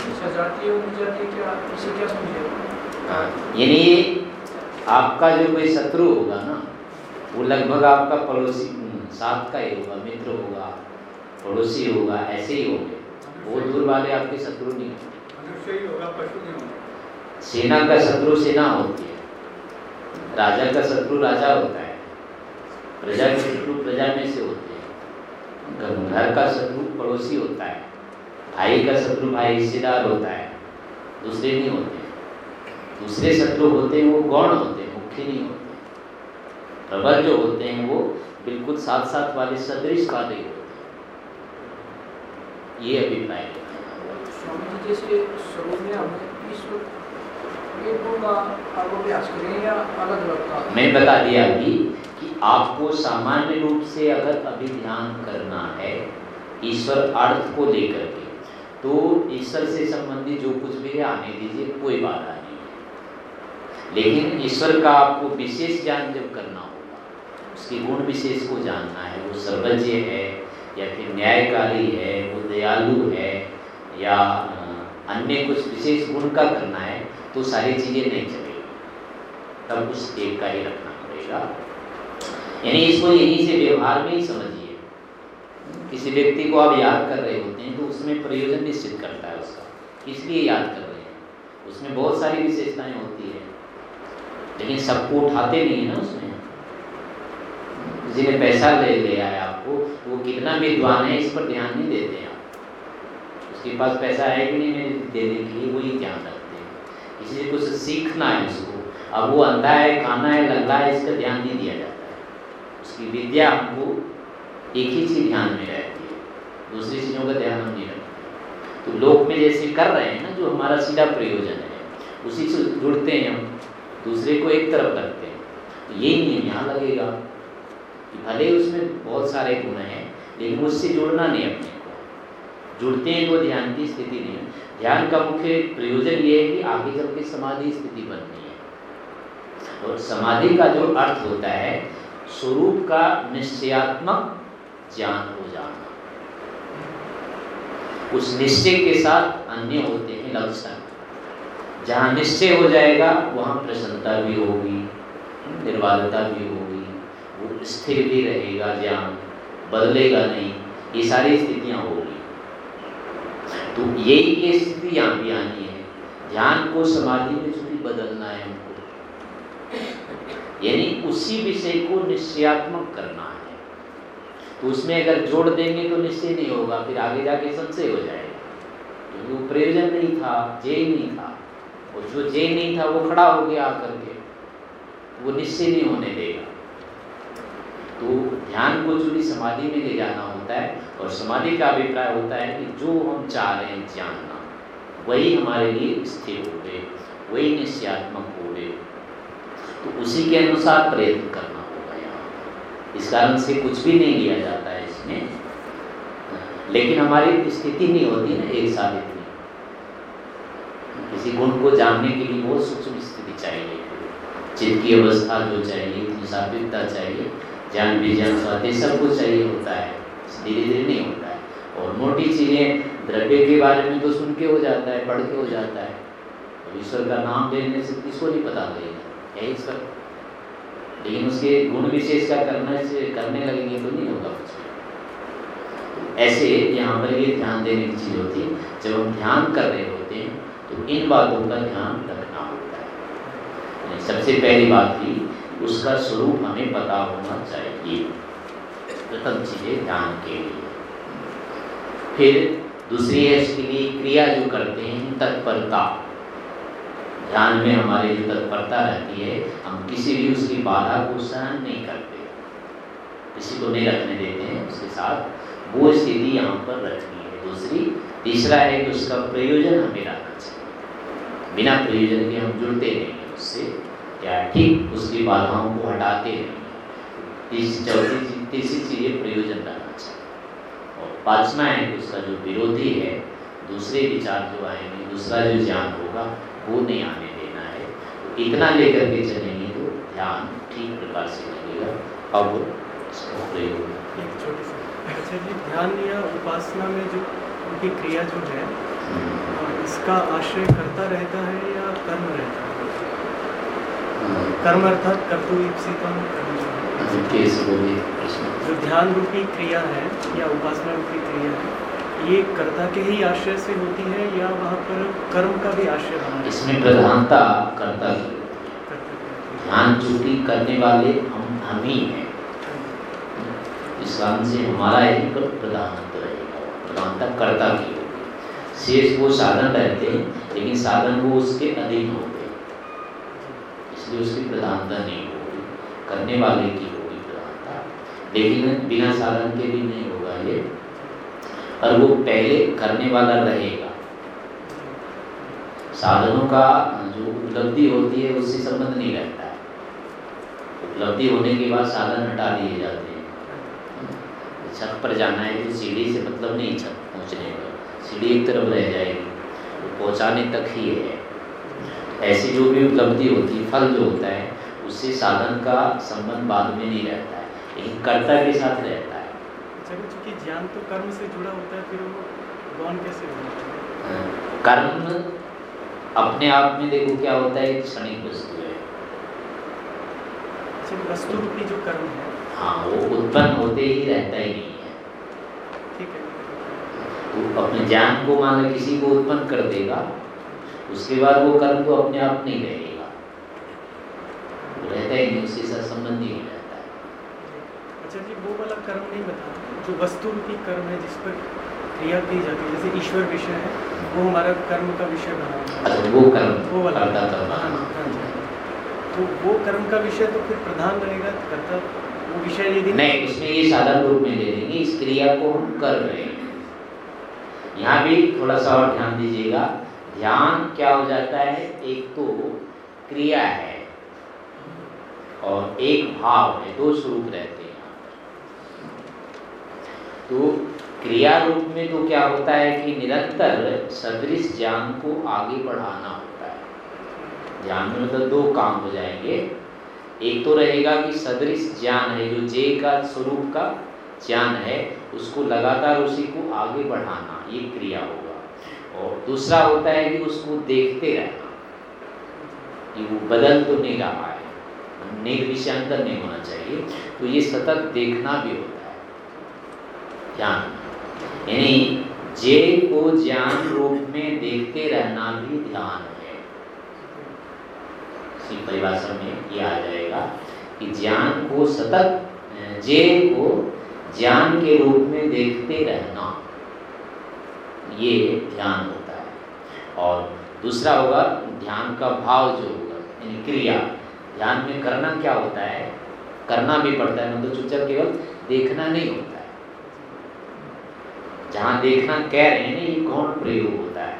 Speaker 1: यानी आपका जो कोई शत्रु होगा ना वो लगभग आपका पड़ोसी हम्म, साथ का ही होगा मित्र होगा पड़ोसी होगा ऐसे ही होंगे। वो दूर वाले आपके शत्रु नहीं होंगे।
Speaker 3: ही
Speaker 1: सेना का शत्रु सेना होती है। राजा का शत्रु राजा होता है। प्रजा के शत्रु प्रजा में से होते हैं। घर का शत्रु पड़ोसी होता है। भाई का शत्रु भाई हिस्सेदार होता है दूसरे नहीं होते। दूसरे शत्रु होते हैं वो गौण होते हैं मुख्य नहीं होते। प्रबल जो होते हैं वो बिल्कुल साथ साथ वाले सदृश वाले होते हैं। ये अभिप्राय है।
Speaker 4: में का का
Speaker 1: बता दिया अभी कि आपको सामान्य रूप से अगर अभी ध्यान करना है ईश्वर अर्थ को लेकर के तो ईश्वर से संबंधित जो कुछ भी है, आने दीजिए, कोई बाधा नहीं है। लेकिन ईश्वर का आपको विशेष ज्ञान जब करना होगा, उसके गुण विशेष को जानना है, वो सर्वज्ञ है, या फिर न्यायकारी है, वो दयालु है, या अन्य कुछ विशेष गुण का करना है तो सारी चीज़ें नहीं चलेगी। तब उस एक का ही रखना पड़ेगा। यानी इसको यहीं से व्यवहार में ही समझिए किसी व्यक्ति को आप याद कर रहे होते हैं तो उसमें प्रयोजन निश्चित करता है उसका। इसलिए याद कर रहे हैं। उसमें बहुत सारी विशेषताएँ होती है। लेकिन सबको उठाते नहीं है ना उसमें। ने पैसा ले लिया है आपको, वो कितना विद्वान है, इस पर ध्यान नहीं देते हैं आप। उसके पास पैसा है कि नहीं देने के लिए, वही ध्यान रखते हैं। से कुछ सीखना है उसको, अब वो अंधा है, खाना है लल्ला है, इसका ध्यान नहीं दिया जाता है। उसकी विद्या हमको एक ही चीज़ ध्यान में रहती है, दूसरी चीज़ों का ध्यान हम नहीं रखते। तो लोक में जैसे कर रहे हैं ना, जो हमारा सीधा प्रयोजन है, उसी से जुड़ते हैं हम, दूसरे को एक तरफ़ रखते हैं। तो यही नियम यहाँ लगेगा कि भले उसमें बहुत सारे गुण हैं, लेकिन उससे जुड़ना नहीं अपने को। जुड़ते हैं तो ध्यान की स्थिति नहीं है। ध्यान का मुख्य प्रयोजन ये है कि आगे चल के समाधि स्थिति बननी है। और समाधि का जो अर्थ होता है, स्वरूप का निश्चयात्मक ज्ञान हो जाना उस निश्चय के साथ अन्य होते हैं लक्षण। जहाँ निश्चय हो जाएगा, वहाँ प्रसन्नता भी होगी निर्बाधता भी होगी। वो स्थिर भी रहेगा ज्ञान, बदलेगा नहीं। ये सारी स्थितियाँ होगी तो यही ये स्थिति यहाँ भी आनी है। ध्यान को समाधि में चूँकि बदलना है हमको, यानी उसी विषय को निश्चयात्मक करना है। तो उसमें अगर जोड़ देंगे तो निश्चय नहीं होगा, फिर आगे जाके संशय हो जाएगा। क्योंकि वो प्रयोजन नहीं था, जय नहीं था। और जो जय नहीं था, वो खड़ा हो गया आकर के। वो निश्चय नहीं होने देगा। तो ध्यान को चूँकि समाधि में ले जाना होता है, और समाधि का अभिप्राय होता है कि जो हम चाह रहे हैं जानना, वही हमारे लिए स्थिर हो गए, वही निश्चयात्मक हो गए। तो उसी के अनुसार प्रयत्न करना। इस कारण से कुछ भी नहीं लिया जाता है इसमें। लेकिन हमारी स्थिति नहीं होती ना एक साथ इतनी। किसी गुण को जानने के लिए बहुत सूक्ष्म स्थिति चाहिए। चित्त की अवस्था जो चाहिए सात्विकता चाहिए, ज्ञान, विज्ञान स्वास्थ्य सब कुछ चाहिए होता है। धीरे धीरे नहीं होता है। और मोटी चीज़ें द्रव्य के बारे में तो सुन के हो जाता है, पढ़ के हो जाता है। तो ईश्वर का नाम लेने से किसको नहीं पता लगेगा यही सब लेकिन उसके गुण विशेष का करने से, करने लगेंगे तो नहीं होगा कुछ। ऐसे यहाँ पर ये ध्यान देने की चीज़ होती है, जब हम ध्यान कर रहे होते हैं तो इन बातों का ध्यान रखना होता है। सबसे पहली बात थी, उसका स्वरूप हमें पता होना चाहिए। प्रथम चीज़ें ध्यान के लिए। फिर दूसरी है, इसके लिए क्रिया जो करते हैं, तत्परता। ध्यान में हमारे जो तत्परता रहती है, हम किसी भी उसकी बाधा को सहन नहीं करते। किसी को नहीं रखने देते हैं उसके साथ। वो स्थिति यहाँ पर रखनी है। दूसरी, तीसरा है कि उसका प्रयोजन हमें रखना चाहिए। बिना प्रयोजन के हम जुड़ते नहीं उससे। या ठीक, उसकी बाधाओं को हटाते नहीं चौथी तीसरी चीज़ है प्रयोजन रखना चाहिए। और पांचवा है कि उसका जो विरोधी है, दूसरे विचार जो आएँगे, दूसरा जो ज्ञान होगा वो नहीं आने देना है। इतना लेकर के चलेंगे तो ध्यान ठीक प्रकार से लगेगा। अब इसका प्रयोग
Speaker 2: एक छोटी सी अच्छा जी ध्यान या उपासना में जो उनकी क्रिया जो है हम्म। इसका आश्रय करता रहता है या कर्म रहता है? हम्म। कर्म अर्थात कर्तु कर्तुईप्सितम जो ध्यान रूपी क्रिया है या उपासना रूपी क्रिया है ये कर्ता के ही आश्रय से होती है या वहाँ पर कर्म का भी आश्रय बना
Speaker 1: इसमें प्रधानता कर्ता की। ध्यान चूँकि करने वाले हम हम ही। हैं इस कारण से हमारा ही प्रधानत्व रहेगा। प्रधानता कर्ता की होगी। शेष वो साधन रहते हैं लेकिन साधन वो उसके अधीन होते हैं। इसलिए उसकी प्रधानता नहीं होगी। करने वाले की होगी प्रधानता। लेकिन बिना साधन के भी नहीं होगा ये। और वो पहले करने वाला रहेगा। साधनों का जो उपलब्धि होती है, उससे संबंध नहीं रहता है। उपलब्धि होने के बाद साधन हटा दिए जाते हैं। छत पर जाना है तो सीढ़ी से मतलब नहीं छत पहुँचने का। सीढ़ी एक तरफ़ रह जाएगी तो पहुँचाने तक ही है। ऐसी जो भी उपलब्धि होती है, फल जो होता है, उससे साधन का संबंध बाद में नहीं रहता है। लेकिन कर्ता के साथ रहता है।
Speaker 2: चलो चूँकि ज्ञान तो कर्म से जुड़ा होता है फिर वो गौन कैसे
Speaker 1: कर्म अपने आप में देखो क्या होता है क्षणिक वस्तु है।
Speaker 2: वस्तु रूपी जो कर्म है।
Speaker 1: हाँ वो उत्पन्न होते ही रहता ही नहीं है।
Speaker 2: ठीक है
Speaker 1: तो अपने ज्ञान को मान किसी को उत्पन्न कर देगा उसके बाद वो कर्म तो अपने आप नहीं रहेगा वो रहता ही नहीं उसके साथ संबंधी हो। रहता
Speaker 2: अच्छा जी वो वाला कर्म नहीं बता जो वस्तु की कर्म है जिस पर क्रिया की जाती है जैसे ईश्वर विषय है वो हमारा कर्म का विषय बना
Speaker 1: वो कर्म वो वाला
Speaker 2: हाँ, हाँ तो वो कर्म का विषय तो फिर प्रधान रहेगा कर्ता वो विषय यदि
Speaker 1: नहीं इसमें ये साधन रूप में ले लेंगे इस क्रिया को हम कर रहे हैं। यहाँ भी थोड़ा सा और ध्यान दीजिएगा। ध्यान क्या हो जाता है? एक तो क्रिया है और एक भाव है दो स्वरूप रहते तो क्रिया रूप में तो क्या होता है कि निरंतर सदृश ज्ञान को आगे बढ़ाना होता है। ज्ञान में मतलब दो काम हो जाएँगे। एक तो रहेगा कि सदृश ज्ञान है, जो जे का स्वरूप का ज्ञान है, उसको लगातार उसी को आगे बढ़ाना, ये क्रिया होगा। और दूसरा होता है कि उसको देखते रहना, कि वो बदल तो नहीं रहा है, निर्विषयांतर नहीं होना चाहिए। तो ये सतत देखना भी होता है। ध्यान यानी जे को ज्ञान रूप में देखते रहना भी ध्यान है। इसी परिभाषा में यह आ जाएगा कि ज्ञान को सतत, जे को ज्ञान के रूप में देखते रहना, ये ध्यान होता है। और दूसरा होगा, ध्यान का भाव जो होगा, यानी क्रिया, ध्यान में करना क्या होता है? करना भी पड़ता है मतलब चुपचाप केवल देखना नहीं होता। जहाँ देखना कह रहे हैं ये कौन प्रयोग होता है?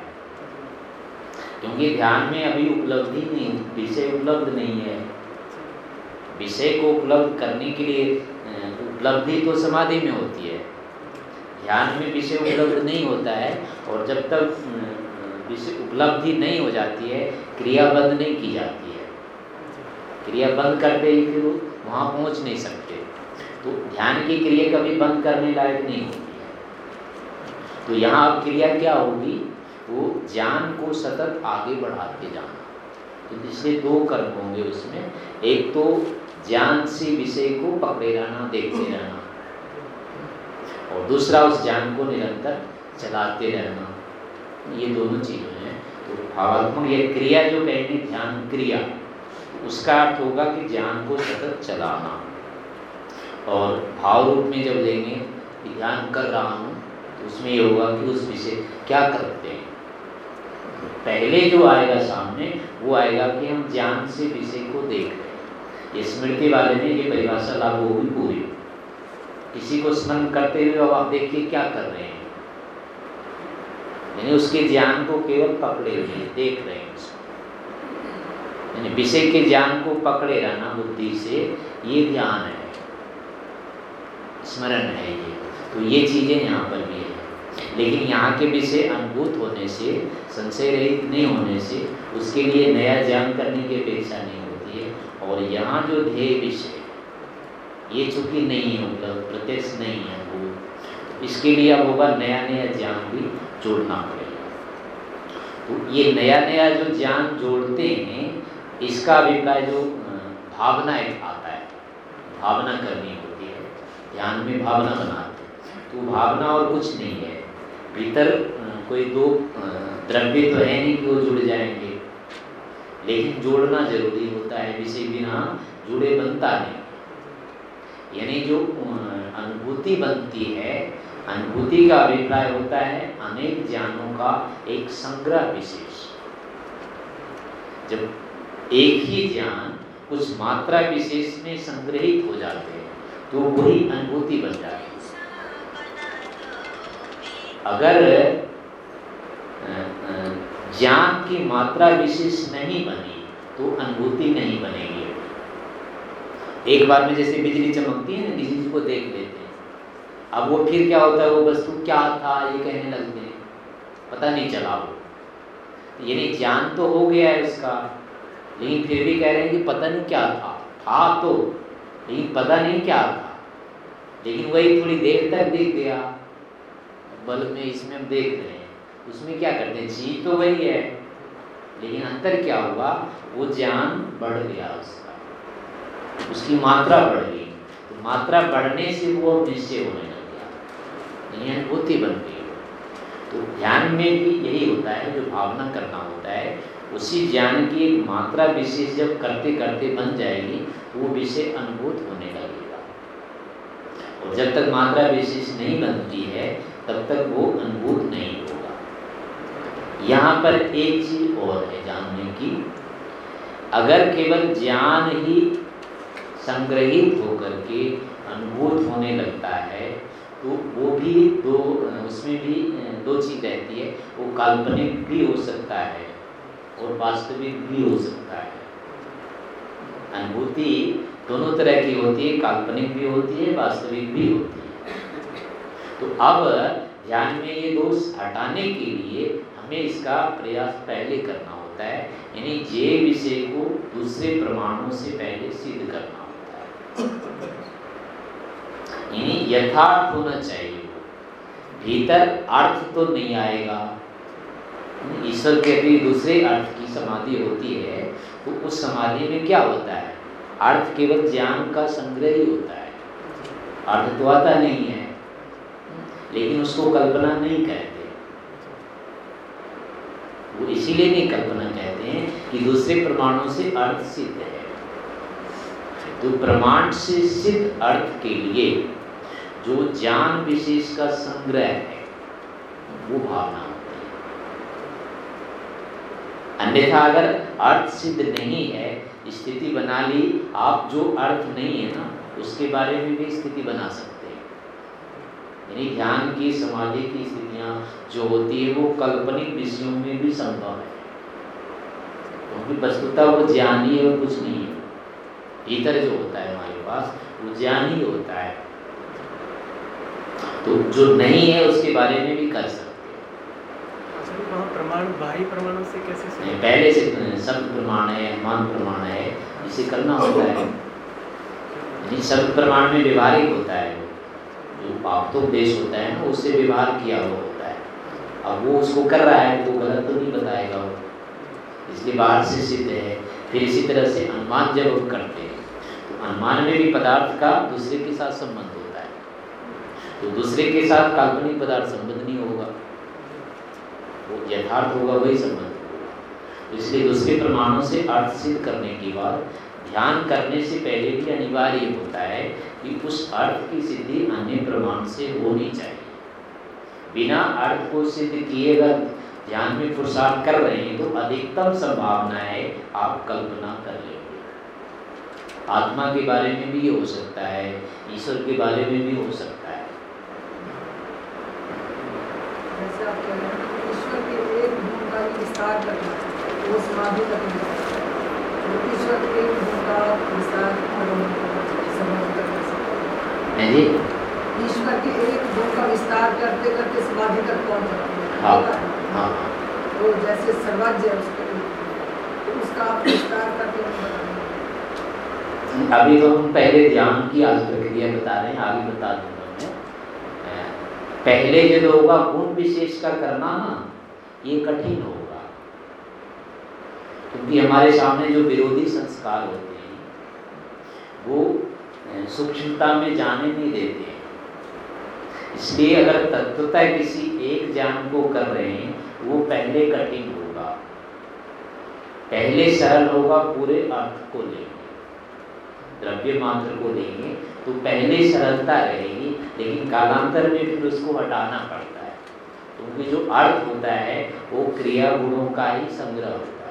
Speaker 1: क्योंकि ध्यान में अभी उपलब्धि नहीं, विषय उपलब्ध नहीं है। विषय को उपलब्ध करने के लिए उपलब्धि तो समाधि में होती है। ध्यान में विषय उपलब्ध नहीं होता है और जब तक विषय उपलब्धि नहीं हो जाती है, क्रिया बंद नहीं की जाती है। क्रिया बंद करते ही फिर वहाँ पहुँच नहीं सकते। तो ध्यान की क्रिया कभी बंद करने लायक नहीं होती। तो यहाँ अब क्रिया क्या होगी? वो ज्ञान को सतत आगे बढ़ाते जाना। तो इसलिए दो कर्म होंगे उसमें, एक तो ज्ञान से विषय को पकड़े रहना, देखते रहना, और दूसरा उस ज्ञान को निरंतर चलाते रहना। ये दोनों चीज़ें हैं। तो भावात्मक ये क्रिया जो कहेंगे ध्यान क्रिया, उसका अर्थ होगा कि ज्ञान को सतत चलाना। और भाव रूप में जब लेंगे ध्यान कर रहा हूँ उसमें ये होगा कि उस विषय क्या करते हैं? पहले जो आएगा सामने, वो आएगा कि हम ज्ञान से विषय को देख रहे हैं। स्मृति वाले में ये परिभाषा लागू होगी पूरी। किसी को स्मरण करते हुए अब आप देखिए क्या कर रहे हैं। यानी उसके ज्ञान को केवल पकड़े हुए हैं देख रहे हैं उसको। यानी विषय के ज्ञान को पकड़े रहना बुद्धि से ये ध्यान है। स्मरण है ये। तो ये चीज़ें यहाँ पर भी है। लेकिन यहाँ के विषय अनुभूत होने से संशय रहित नहीं होने से, उसके लिए नया ज्ञान करने की अपेक्षा नहीं होती है। और यहाँ जो ध्येय विषय, ये चूँकि नहीं है प्रत्यक्ष नहीं है, वो इसके लिए अब होगा नया नया ज्ञान भी जोड़ना पड़ेगा। तो ये नया नया जो ज्ञान जोड़ते हैं, इसका अभिप्राय जो भावना एक आता है, भावना करनी होती है। ध्यान में भावना बनाते तो भावना और कुछ नहीं है। भीतर कोई दो द्रव्य तो है नहीं कि वो जुड़ जाएँगे। लेकिन जोड़ना ज़रूरी होता है विषय बिना जुड़े बनता नहीं। यानी जो अनुभूति बनती है, अनुभूति का अभिप्राय होता है, अनेक ज्ञानों का एक संग्रह विशेष। जब एक ही ज्ञान कुछ मात्रा विशेष में संग्रहित हो जाते हैं तो वही अनुभूति बन जाती है। अगर ज्ञान की मात्रा विशेष नहीं बनी तो अनुभूति नहीं बनेगी। एक बार में जैसे बिजली चमकती है ना, बिजली को देख लेते हैं। अब वो फिर क्या होता है, वो वस्तु क्या था, ये कहने लगते हैं। पता नहीं चला वो। यानी ज्ञान तो हो गया है उसका, लेकिन फिर भी कह रहे हैं कि पता नहीं क्या था। था तो लेकिन पता नहीं क्या था। लेकिन वही थोड़ी देर तक देख गया। बल्ब में इसमें हम देख रहे हैं। उसमें क्या करते हैं? चीज़ तो वही है। लेकिन अंतर क्या हुआ? वो ज्ञान बढ़ गया उसका। उसकी मात्रा बढ़ गई। तो मात्रा बढ़ने से वो निश्चय होने लग गया। अनुभूति बन गई। तो ध्यान में भी यही होता है, जो भावना करना होता है, उसी ज्ञान की एक मात्रा विशेष जब करते करते बन जाएगी, वो विषय अनुभूत होने लगेगा। और जब तक मात्रा विशेष नहीं बनती है तब तक वो अनुभूत नहीं होगा। यहाँ पर एक चीज़ और है जानने की। अगर केवल ज्ञान ही संग्रहित होकर के अनुभूत होने लगता है तो वो भी दो, उसमें भी दो चीज़ रहती है। वो काल्पनिक भी हो सकता है और वास्तविक भी हो सकता है। अनुभूति दोनों तरह की होती है। काल्पनिक भी होती है, वास्तविक भी होती है। तो अब ध्यान में ये दोष हटाने के लिए हमें इसका प्रयास पहले करना होता है, यानी जे विषय को दूसरे प्रमाणों से पहले सिद्ध करना होता है। यानी यथार्थ होना चाहिए। भीतर अर्थ तो नहीं आएगा। ईश्वर के भी दूसरे अर्थ की समाधि होती है तो उस समाधि में क्या होता है? अर्थ केवल ज्ञान का संग्रह ही होता है। अर्थ तो आता नहीं है। लेकिन उसको कल्पना नहीं कहते। वो इसीलिए नहीं कल्पना कहते हैं कि दूसरे प्रमाणों से अर्थ सिद्ध है। तो प्रमाण से सिद्ध अर्थ के लिए जो ज्ञान विशेष का संग्रह है, वो भावना होती है। अन्यथा अगर अर्थ सिद्ध नहीं है, स्थिति बना ली, आप जो अर्थ नहीं है ना, उसके बारे में भी स्थिति बना सकते यानी ध्यान की समाधि की स्थितियाँ जो होती है वो काल्पनिक विषयों में भी संभव है। क्योंकि वस्तुतः वो ज्ञान ही है और कुछ नहीं है। भीतर जो होता है हमारे पास वो ज्ञान ही होता है। तो जो नहीं है उसके बारे में भी कर सकते
Speaker 2: अच्छा, प्रमाण बाह्य प्रमाणों से कैसे
Speaker 1: नहीं पहले से सब प्रमाण है मान प्रमाण है इसे करना होता है। सब प्रमाण में व्यवहारिक होता है। जो आप तो उपदेश होता है ना, उससे व्यवहार किया हुआ होता है। अब वो उसको कर रहा है तो गलत तो नहीं बताएगा वो। इसलिए बाहर से सिद्ध है। फिर इसी तरह से अनुमान जब हम करते हैं तो अनुमान में भी पदार्थ का दूसरे के साथ संबंध होता है। तो दूसरे के साथ काल्पनिक पदार्थ संबंध नहीं होगा। वो यथार्थ होगा, वही संबंध होगा। तो इसलिए दूसरे प्रमाणों से अर्थ सिद्ध करने के बाद ध्यान करने से पहले भी अनिवार्य होता है कि उस अर्थ की सिद्धि अन्य प्रमाण से होनी चाहिए। बिना अर्थ को सिद्ध किए अगर ध्यान में पुरुषार्थ कर रहे हैं तो अधिकतम संभावना है आप कल्पना कर लेंगे आत्मा के बारे में भी हो सकता है, ईश्वर के बारे में भी हो सकता है।
Speaker 5: ईश्वर के एक विस्तार करना वो समाधि करनी ईश्वर के एक गुण का विस्तार
Speaker 1: है जी।
Speaker 5: ईश्वर के एक गुण का विस्तार करते करते समाधि तक पहुँच जाते हैं।
Speaker 1: हाँ। हाँ।
Speaker 5: तो जैसे सर्वज्ञ उसके तो उसका आप विस्तार करके
Speaker 1: अभी तो हम पहले ध्यान की आज प्रक्रिया बता रहे हैं आगे बता दूँगा मैं। पहले जो होगा गुण विशेष का करना ना ये कठिन होगा। क्योंकि हमारे सामने जो विरोधी संस्कार होते हैं, वो सूक्ष्मता में जाने नहीं देते हैं। इसलिए अगर तत्वता किसी एक ज्ञान को कर रहे हैं, वो पहले कठिन होगा। पहले सरल होगा, पूरे अर्थ को लेंगे। द्रव्य मात्र को लेंगे तो पहले सरलता रहेगी, लेकिन कालांतर में फिर उसको हटाना पड़ता है। क्योंकि तो जो अर्थ होता है, वो क्रिया गुणों का ही संग्रह होता है।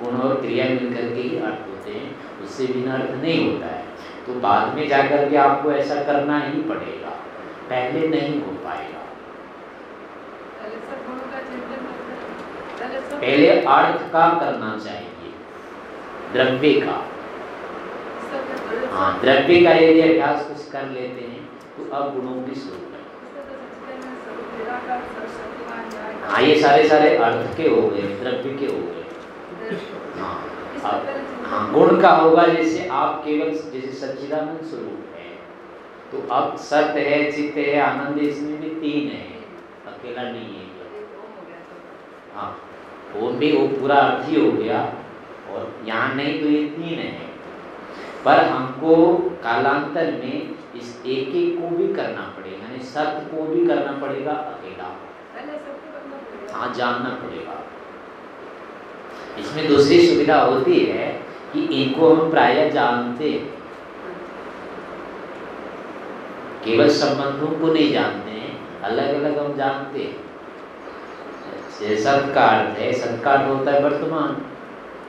Speaker 1: गुण और क्रिया मिलकर के ही अर्थ होते हैं उससे बिना अर्थ नहीं होता है। तो बाद में जाकर के आपको ऐसा करना ही पड़ेगा पहले नहीं हो पाएगा। पहले अर्थ का करना चाहिए द्रव्य का। हाँ द्रव्य का यदि अभ्यास कुछ कर लेते हैं तो अब गुणों की शुरू हाँ ये सारे सारे अर्थ के हो गए द्रव्य के हो गए। हाँ। अब हाँ गुण का होगा जैसे आप केवल जैसे सच्चिदानंद स्वरूप है तो अब सत्य है चित्त है आनंद इसमें भी तीन है। अकेला नहीं है। हाँ वो भी वो पूरा अर्थ ही हो गया और यहाँ नहीं तो ये तीन है। पर हमको कालांतर में इस एक एक को भी करना पड़ेगा यानी सत्य को भी करना पड़ेगा अकेला हाँ जानना पड़ेगा। इसमें दूसरी सुविधा होती है कि इनको हम प्राय जानते केवल संबंधों को नहीं जानते अलग अलग हम जानते सत का है सत का अर्थ होता है वर्तमान,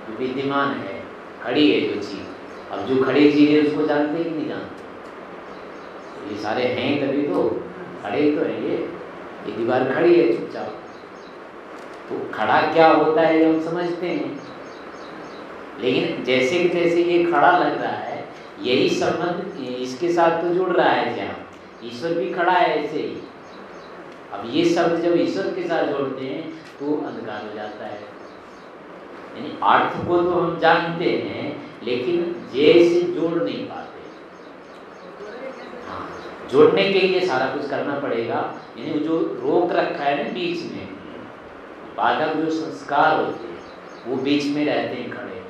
Speaker 1: जो विद्यमान है, खड़ी है जो चीज़। अब जो खड़ी चीज़ है, उसको जानते ही नहीं जानते। ये सारे हैं तभी तो खड़े तो है ये। ये दीवार खड़ी है, चुपचाप। तो खड़ा क्या होता है हम समझते हैं। लेकिन जैसे कि जैसे ये खड़ा लग रहा है, यही संबंध इसके साथ तो जुड़ रहा है जहाँ ईश्वर भी खड़ा है ऐसे ही। अब ये शब्द जब ईश्वर के साथ जोड़ते हैं तो अंधकार हो जाता है। यानी अर्थ को तो हम जानते हैं, लेकिन जैसे जोड़ नहीं पाते। हाँ जोड़ने के लिए सारा कुछ करना पड़ेगा। यानी जो रोक रखा है ना बीच में बाधक जो संस्कार होते हैं, वो बीच में रहते हैं खड़े।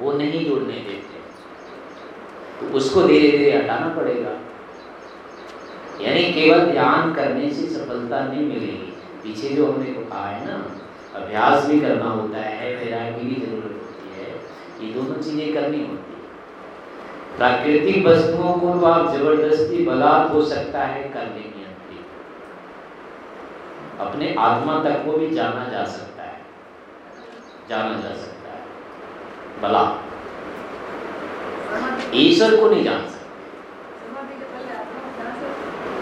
Speaker 1: वो नहीं जुड़ने देते। तो उसको धीरे धीरे हटाना पड़ेगा। यानी केवल ध्यान करने से सफलता नहीं मिलेगी। पीछे जो हमने कहा है ना, अभ्यास भी करना होता है तैराकी की ज़रूरत होती है, ये दोनों चीज़ें करनी होती है। प्राकृतिक वस्तुओं को तो आप ज़बरदस्ती बलात् हो सकता है करने अपने आत्मा तक को भी जाना जा सकता है। जाना जा सकता है। भला ईश्वर को नहीं जान सकते।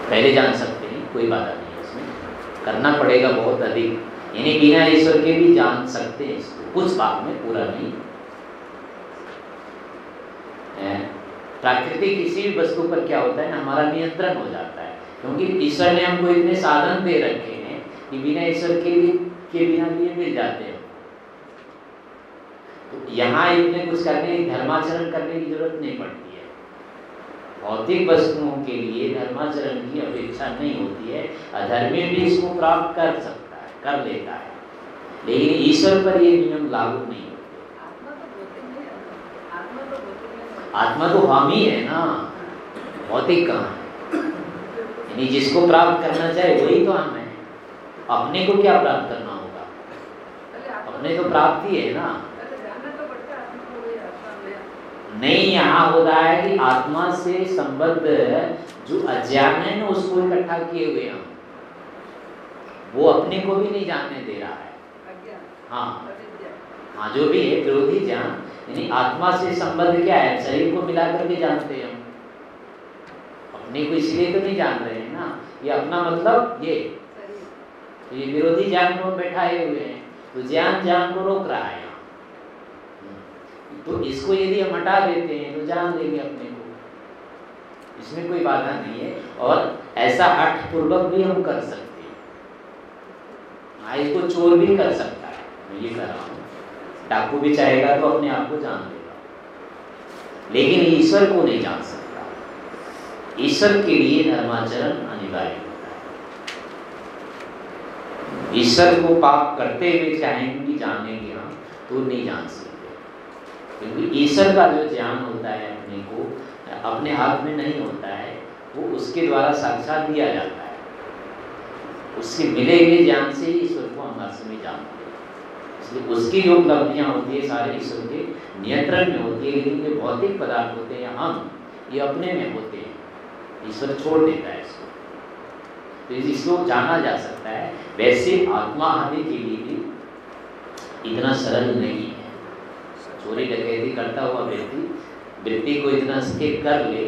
Speaker 1: पहले जान सकते हैं, कोई बाधा नहीं है इसमें। करना पड़ेगा बहुत अधिक। यानी बिना ईश्वर के भी जान सकते हैं इसको। कुछ भाग में पूरा नहीं। प्राकृतिक किसी भी वस्तु पर क्या होता है हमारा नियंत्रण हो जाता है। क्योंकि ईश्वर ने हमको इतने साधन दे रखे हैं। कि बिना ईश्वर के लिए के बिना लिए मिल जाते हैं। तो यहाँ इतने कुछ करने की धर्माचरण करने की ज़रूरत नहीं पड़ती है। भौतिक वस्तुओं के लिए धर्माचरण की अपेक्षा नहीं होती है। अधर्मी भी इसको प्राप्त कर सकता है कर लेता है। लेकिन ईश्वर पर ये नियम लागू नहीं आत्मा तो हम ही है ना। भौतिक कहाँ है? यानी जिसको प्राप्त करना चाहे वही तो हम है। अपने को क्या प्राप्त करना होगा? अपने तो प्राप्ति है ना। नहीं यहाँ हो रहा है कि आत्मा से संबद्ध जो अज्ञान है ना उसको इकट्ठा किए हुए हम। वो अपने को भी नहीं जानने दे रहा है। हाँ। हाँ जो भी है विरोधी ज्ञान यानी आत्मा से संबंध क्या है? शरीर को मिला करके जानते हैं हम। अपने को इसलिए तो नहीं जान रहे हैं ना। ये अपना मतलब ये। तो ये विरोधी को बैठाए हुए हैं तो ज्ञान ज्ञान को रोक रहा है तो इसको यदि हम हटा देते हैं तो जान लेंगे अपने को। इसमें कोई बाधा नहीं है, और ऐसा हठ पूर्वक भी हम कर सकते हैं। हाँ इसको चोर भी कर सकता है, मैं ये कर रहा हूँ। डाकू भी चाहेगा तो अपने आप को जान लेगा। लेकिन ईश्वर को नहीं जान सकता। ईश्वर के लिए धर्माचरण अनिवार्य है। ईश्वर को पाप करते हुए चाहेंगे जानेंगे हम तो नहीं जान सकते। क्योंकि ईश्वर का जो ज्ञान होता है अपने को, अपने हाथ में नहीं होता है, वो उसके द्वारा साक्षात दिया जाता है। उसके मिले हुए ज्ञान से ही ईश्वर को हम में जानते हैं। इसलिए उसकी जो उपलब्धियाँ होती है सारे ईश्वर के नियंत्रण में होती है, लेकिन जो भौतिक पदार्थ होते हैं, हम ये अपने में होते हैं। ईश्वर छोड़ देता है इसको। तो इसको जाना जा सकता है, वैसे आत्मा आने के लिए भी इतना सरल नहीं है। चोरी डकैती करता हुआ व्यक्ति व्यक्ति को इतना स्थिर कर ले,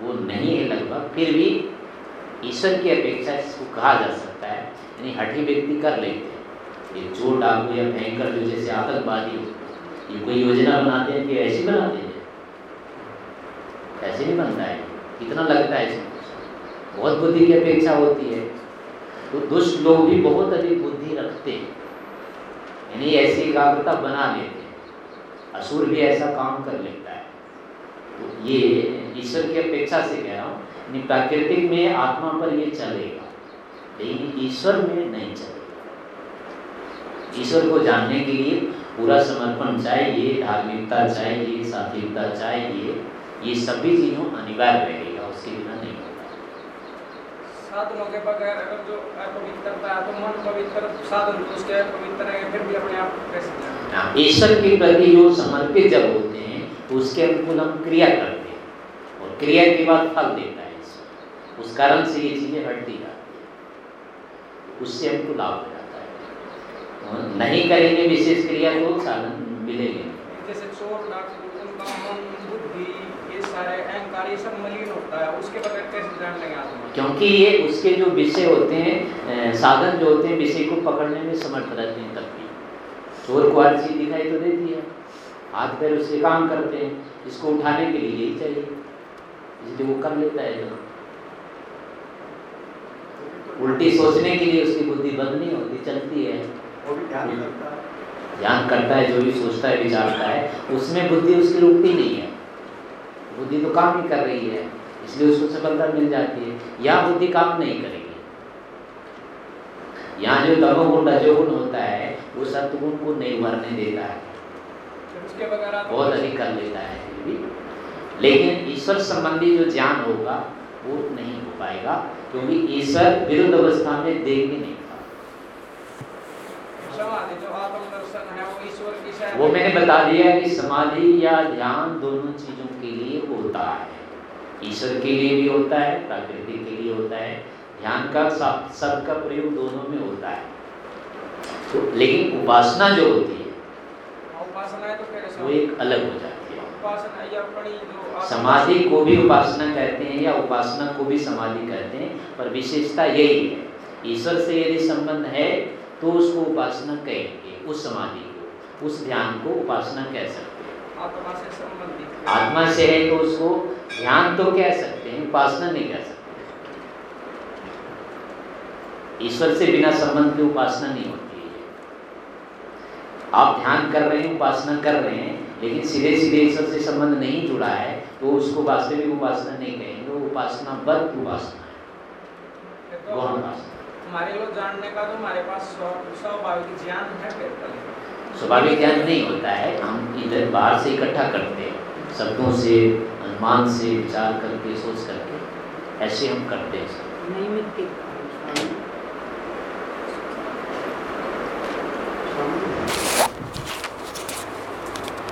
Speaker 1: वो नहीं है लगभग, फिर भी ईश्वर की अपेक्षा इसको कहा जा सकता है, यानी हठी व्यक्ति कर लेते हैं। ये चोर डाकू या भयंकर जो जैसे आतंकवादी ये कोई योजना बनाते हैं कि ऐसी बनाते हैं ऐसे नहीं बनता है। कितना लगता है इसमें बहुत बुद्धि की अपेक्षा होती है। तो दुष्ट लोग भी बहुत अधिक बुद्धि रखते हैं। यानी ऐसी एकाग्रता बना लेते हैं। असुर भी ऐसा काम कर लेता है। तो ये ईश्वर की अपेक्षा से कह रहा हूँ प्राकृतिक में आत्मा पर ये चलेगा, लेकिन ईश्वर में नहीं चलेगा। ईश्वर को जानने के लिए पूरा समर्पण चाहिए, धार्मिकता चाहिए, सात्विकता चाहिए, ये सभी चीज़ों अनिवार्य रहेगा
Speaker 4: साधनों के बगैर अगर जो अपवित्रता है तो मन पवित्र साधन तो उसके पवित्र है फिर भी अपने आप कैसे
Speaker 1: हाँ, ईश्वर के प्रति जो समर्पित जब होते हैं उसके अनुकूल हम क्रिया करते हैं। और क्रिया के बाद फल देता है ईश्वर। उस कारण से ये चीज़ें हटती जाती है। उससे हमको लाभ हो जाता है। नहीं करेंगे विशेष क्रिया तो साधन मिलेंगे।
Speaker 4: जैसे चोर उनका मन बुद्धि ये सारे अहंकार ये सब मलिन होता है उसके बगैर कैसे जान लेंगे आत्मा
Speaker 1: क्योंकि ये उसके जो विषय होते हैं साधन जो होते हैं विषय को पकड़ने में समर्थ रहते हैं तब भी। चोर को हर चीज़ दिखाई तो देती है। हाथ पैर उससे काम करते हैं इसको उठाने के लिए यही चाहिए। इसलिए वो कर लेता है जो। उल्टी सोचने के लिए उसकी बुद्धि बंद नहीं होती चलती है। ध्यान करता है। जो भी सोचता है विचारता है उसमें बुद्धि उसकी रुकती नहीं है। बुद्धि तो काम ही कर रही है इसलिए उसको सफलता मिल जाती है। यहाँ बुद्धि काम नहीं करेगी। यहाँ जो तमोगुण रजोगुण होता है वो सत्गुण को नहीं उभरने देता है। बहुत अधिक कर लेता है लेकिन ईश्वर संबंधी जो ज्ञान होगा वो नहीं हो पाएगा क्योंकि ईश्वर विरुद्ध अवस्था में देख भी नहीं था। वो मैंने बता दिया कि समाधि या ध्यान दोनों चीज़ों होता है ईश्वर के लिए भी होता है प्रकृति के लिए होता है ध्यान का सब सबका प्रयोग दोनों में होता है। तो लेकिन उपासना जो होती है तो वो एक अलग हो जाती है। समाधि को भी उपासना कहते हैं या उपासना को भी समाधि कहते हैं पर विशेषता यही है। ईश्वर से यदि संबंध है तो उसको उपासना कहेंगे उस समाधि को उस ध्यान को उपासना कह सकते हैं।
Speaker 4: आत्मा से
Speaker 1: है तो उसको ध्यान तो कह सकते हैं उपासना नहीं कह सकते। ईश्वर से बिना संबंध के उपासना नहीं होती है। आप ध्यान कर रहे हैं उपासना कर रहे हैं लेकिन सीधे सीधे ईश्वर से संबंध नहीं जुड़ा है तो उसको वास्तविक उपासना नहीं कहेंगे वो उपासना बद्ध उपासना है।
Speaker 4: तो
Speaker 1: गौण उपासना
Speaker 4: हमारे लोग जानने का तो हमारे पास स्वाभाविक ज्ञान है फिर
Speaker 1: स्वाभाविक ज्ञान नहीं होता है हम इधर बाहर से इकट्ठा करते हैं। शब्दों से अनुमान से विचार करके सोच करके ऐसे हम करते हैं।
Speaker 5: नैमित्तिक